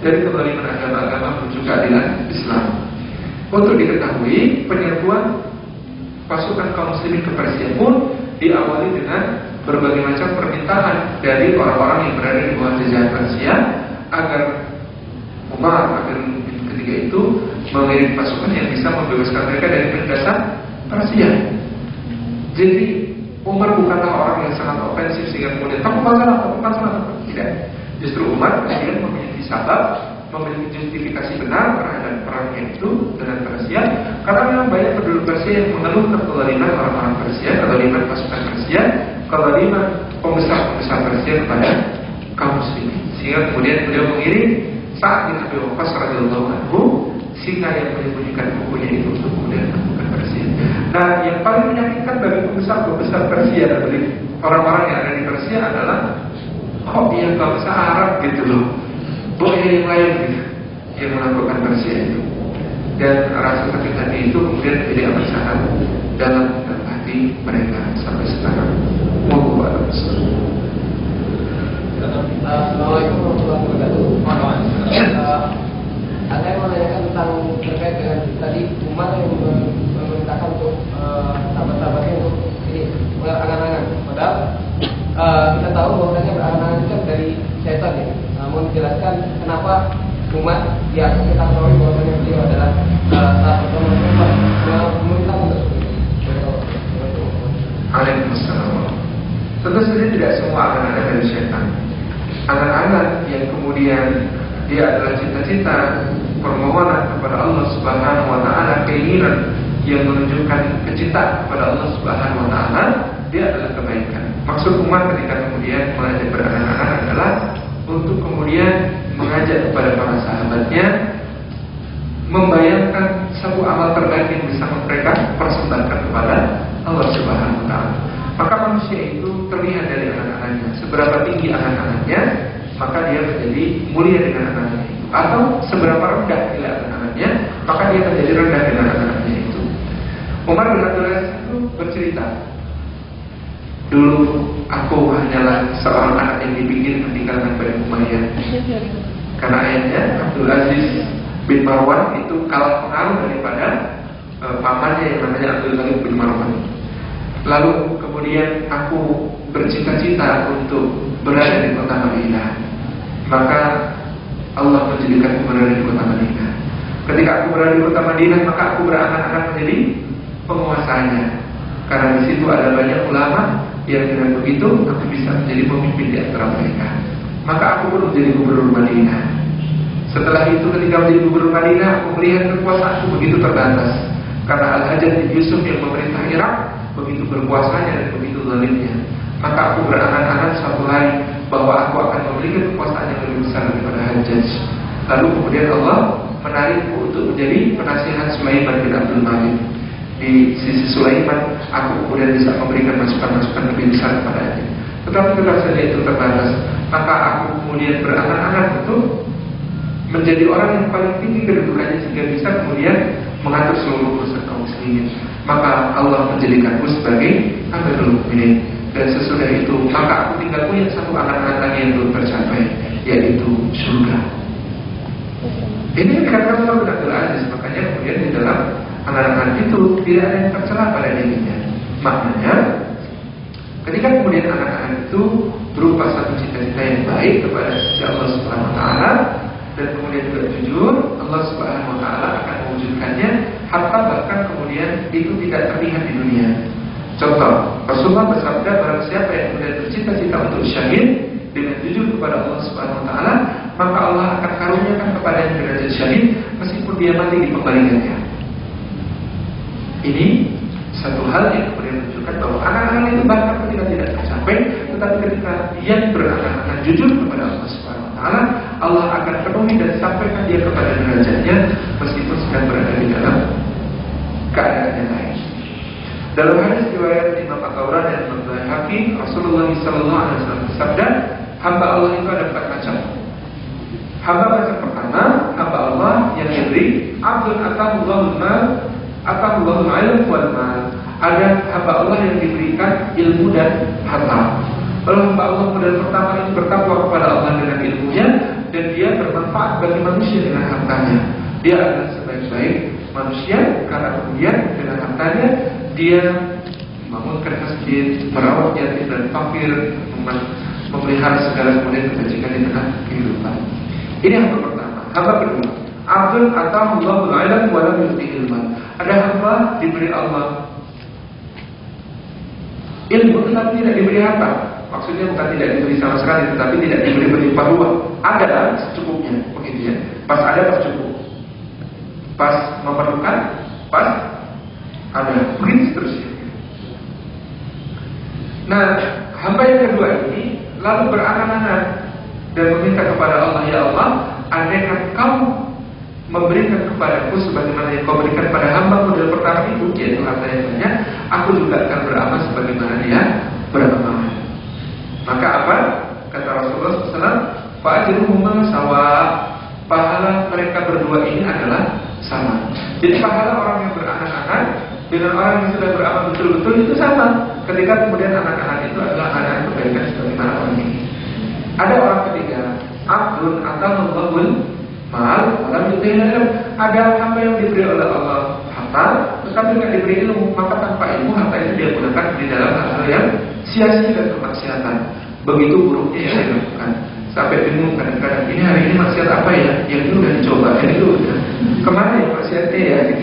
S1: dari kebalikan agama-agama menuju keadilan Islam. Untuk diketahui penyerbuan pasukan kaum muslimin ke Persia pun diawali dengan berbagai macam permintaan dari orang-orang yang berada di bawah jajahan Persia agar Umar agar ketika itu mengirim pasukan yang bisa membebaskan mereka dari penindasan Persia. Jadi Umar bukanlah orang yang sangat ofensif sehingga kemudian tak masalah, tak masalah. Tidak. Justru Umar kemudian memiliki sabab, memiliki justifikasi benar terhadap perangnya itu dengan Persia. Karena memang banyak penduduk Persia yang mengeluh kezaliman orang-orang Persia, kezaliman pasukan Persia, kezaliman pembesar-pembesar Persia kepada kaum muslimin. Sehingga kemudian beliau mengirim saat bin Abi Waqqas radhiyallahu anhu singa yang menyembunyikan bukunya itu untuk kemudian melakukan Persia. Nah, yang paling menyakitkan bagi pembesar-pembesar Persia bagi orang-orang yang ada di Persia adalah kok yang bangsa Arab gitu loh, boleh yang lain gitu yang melakukan Persia itu. Dan rasa sakit hati itu kemudian amat sangat dalam hati mereka sampai sekarang. Mohon
S3: Assalamualaikum warahmatullahi wabarakatuh. Anda yang menanyakan tentang terkait dengan tadi umat yang memerintahkan untuk sahabat-sahabatnya untuk ini berangan-angan. Padahal kita tahu bahwasanya berangan-angan itu kan dari setan ya. Namun dijelaskan kenapa umat di atas kita tahu bahwasanya beliau adalah salah satu yang memerintah untuk
S1: Waalaikumsalam. Tentu saja tidak semua anak-anak dari setan. Anak-anak yang kemudian dia adalah cita-cita permohonan kepada Allah Subhanahu wa taala, keinginan yang menunjukkan kecintaan kepada Allah Subhanahu wa taala, dia adalah kebaikan. Maksud umat ketika kemudian mengajak beranak-anak adalah untuk kemudian mengajak kepada para sahabatnya membayangkan satu amal terbaik yang bisa mereka persembahkan kepada Allah Subhanahu wa taala. Maka manusia itu terlihat dari anak-anaknya. Seberapa tinggi anak-anaknya, maka dia menjadi mulia dengan anak-anaknya itu. Atau seberapa rendah nilai anak-anaknya, maka dia menjadi rendah dengan anak-anaknya itu. Umar bin Abdul Aziz itu bercerita, dulu aku hanyalah seorang anak yang dipikir meninggalkan Bani Umayyah. Karena ayahnya Abdul Aziz bin Marwan itu kalah pengaruh daripada uh, pamannya yang namanya Abdul Malik bin Marwan. Lalu kemudian aku bercita-cita untuk berada di kota Madinah. Maka Allah menjadikan aku berada di kota Madinah. Ketika aku berada di kota Madinah, maka aku berangan-angan menjadi penguasanya. Karena di situ ada banyak ulama yang dengan begitu aku bisa menjadi pemimpin di antara mereka. Maka aku pun menjadi gubernur Madinah. Setelah itu ketika menjadi gubernur Madinah, aku melihat kekuasaanku begitu terbatas. Karena Al-Hajjaj bin Yusuf yang memerintah Irak begitu berkuasanya dan begitu zalimnya. Maka aku berangan-angan suatu hari bahwa aku akan memiliki kekuasaan yang lebih besar daripada Hajjaj. Lalu kemudian Allah menarikku untuk menjadi penasihat Sulaiman bin Abdul Malik. Di sisi Sulaiman, aku kemudian bisa memberikan masukan-masukan lebih besar kepadanya. Tetapi tetap saja itu terbatas. Maka aku kemudian berangan-angan untuk menjadi orang yang paling tinggi kedudukannya sehingga bisa kemudian mengatur seluruh urusan kaum muslimin. Maka Allah menjadikanku sebagai Amirul Mukminin dan sesudah itu maka aku tinggal punya satu anak-anak lagi yang belum tercapai yaitu surga. Ini yang dikatakan Allah Abdul Aziz makanya kemudian di dalam anak-anak itu tidak ada yang tercela pada dirinya. Maknanya ketika kemudian anak-anak itu berupa satu cita-cita yang baik kepada Allah Subhanahu Wa Taala dan kemudian juga jujur, Allah Subhanahu Wa Taala akan mewujudkannya hatta bahkan kemudian itu tidak terlihat di dunia. Contoh, Rasulullah bersabda barang siapa yang kemudian bercita-cita untuk syahid dengan jujur kepada Allah Subhanahu wa taala, maka Allah akan karuniakan kepada yang derajat syahid meskipun dia mati di pembalingannya. Ini satu hal yang kemudian menunjukkan bahwa anak-anak itu bahkan ketika tidak tercapai, tetapi ketika dia beranak-anak jujur kepada Allah Subhanahu wa taala, Allah akan penuhi dan sampaikan dia kepada derajatnya meskipun sedang berada di dalam keadaan yang lain. Dalam hadis riwayat Imam At-Taurat dan Imam Hakim, Rasulullah SAW bersabda, hamba Allah itu ada empat macam. Hamba macam pertama, hamba Allah yang diberi Abdul Atahullahul Mal, Atahullahul Ilm Mal. Ada hamba Allah yang diberikan ilmu dan harta. Lalu hamba Allah model pertama itu bertakwa kepada Allah dengan ilmunya dan dia bermanfaat bagi manusia dengan hartanya. Dia adalah sebaik-baik manusia karena kemudian dengan hartanya dia membangunkan masjid, merawat yatim dan fakir, memelihara segala kemudian kebajikan di tengah kehidupan. Ini yang pertama. Hamba kedua, Abdul atau Allah ilm wala yuti ilman. Ada hamba diberi Allah ilmu tetapi tidak diberi harta. Maksudnya bukan tidak diberi sama sekali, tetapi tidak diberi berlimpah ruah. Ada secukupnya, begitu ya. Pas ada pas cukup. Pas memerlukan, pas ada. Begitu seterusnya. Nah, hamba yang kedua ini lalu berangan-angan dan meminta kepada Allah, ya Allah, andaikan kau memberikan kepadaku sebagaimana yang kau berikan pada hamba model pertama itu yaitu harta yang banyak aku juga akan beramal sebagaimana dia beramal maka apa? Kata Rasulullah SAW fa'ajruhuma sawa pahala mereka berdua ini adalah sama. Jadi pahala orang yang berangan-angan dengan orang yang sudah beramal betul-betul itu sama. Ketika kemudian anak-anak itu adalah anak kebaikan sebagaimana orang ini. Ada orang ketiga Abdul atau Allahul Mal, dalam ilmu ada hamba yang diberi oleh Allah harta, tetapi tidak diberi ilmu, maka tanpa ilmu harta itu dia gunakan di dalam hal-hal yang sia-sia dan kemaksiatan. Begitu buruknya yang saya lakukan. Sampai bingung kadang-kadang ini hari ini maksiat apa ya? Yang itu udah dicoba, yang itu udah ke mana ya maksiatnya ya? Gitu.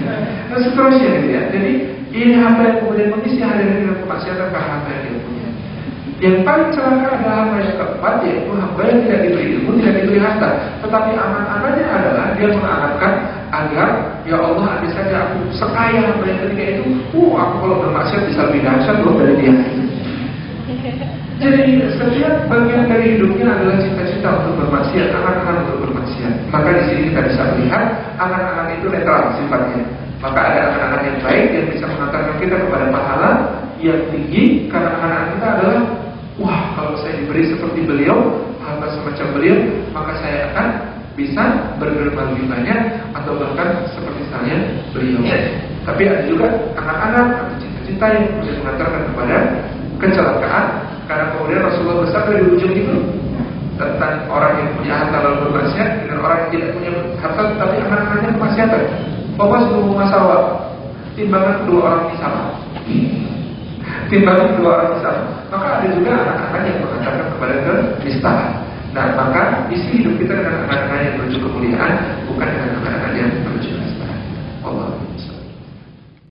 S1: Nah seterusnya gitu ya. Jadi ini hamba yang kemudian mengisi hari ini dengan kemaksiatan ke hamba yang dia punya. Yang paling celaka adalah hamba yang keempat yaitu hamba yang tidak diberi ilmu, tidak diberi harta. Tetapi aman-amannya adalah dia menganggapkan agar ya Allah ada saja aku sekaya hamba yang ketika itu, uh aku kalau bermaksiat bisa lebih dahsyat loh dari dia. Jadi setiap bagian dari hidupnya adalah cita-cita untuk bermaksiat, anak-anak untuk bermaksiat. Maka di sini kita bisa melihat anak-anak itu netral sifatnya. Maka ada anak-anak yang baik yang bisa mengantarkan kita kepada pahala yang tinggi karena anak-anak kita adalah Wah, kalau saya diberi seperti beliau, harta semacam beliau, maka saya akan bisa bergerak lebih banyak atau bahkan seperti saya beliau. Tapi ada juga anak-anak atau cita-cita yang bisa mengantarkan kepada kecelakaan karena kemudian Rasulullah bersabda di ujung itu tentang orang yang punya harta lalu bermaksiat dengan orang yang tidak punya harta tapi anak-anaknya kemaksiatan. Bapak sebelum masalah timbangan kedua orang ini sama timbangan dua orang sama. Maka ada juga anak-anak yang mengatakan kepada kenistaan. Nah, maka isi hidup kita dengan anak-anak yang menuju kemuliaan, bukan dengan anak-anak yang menuju kenistaan. Allah.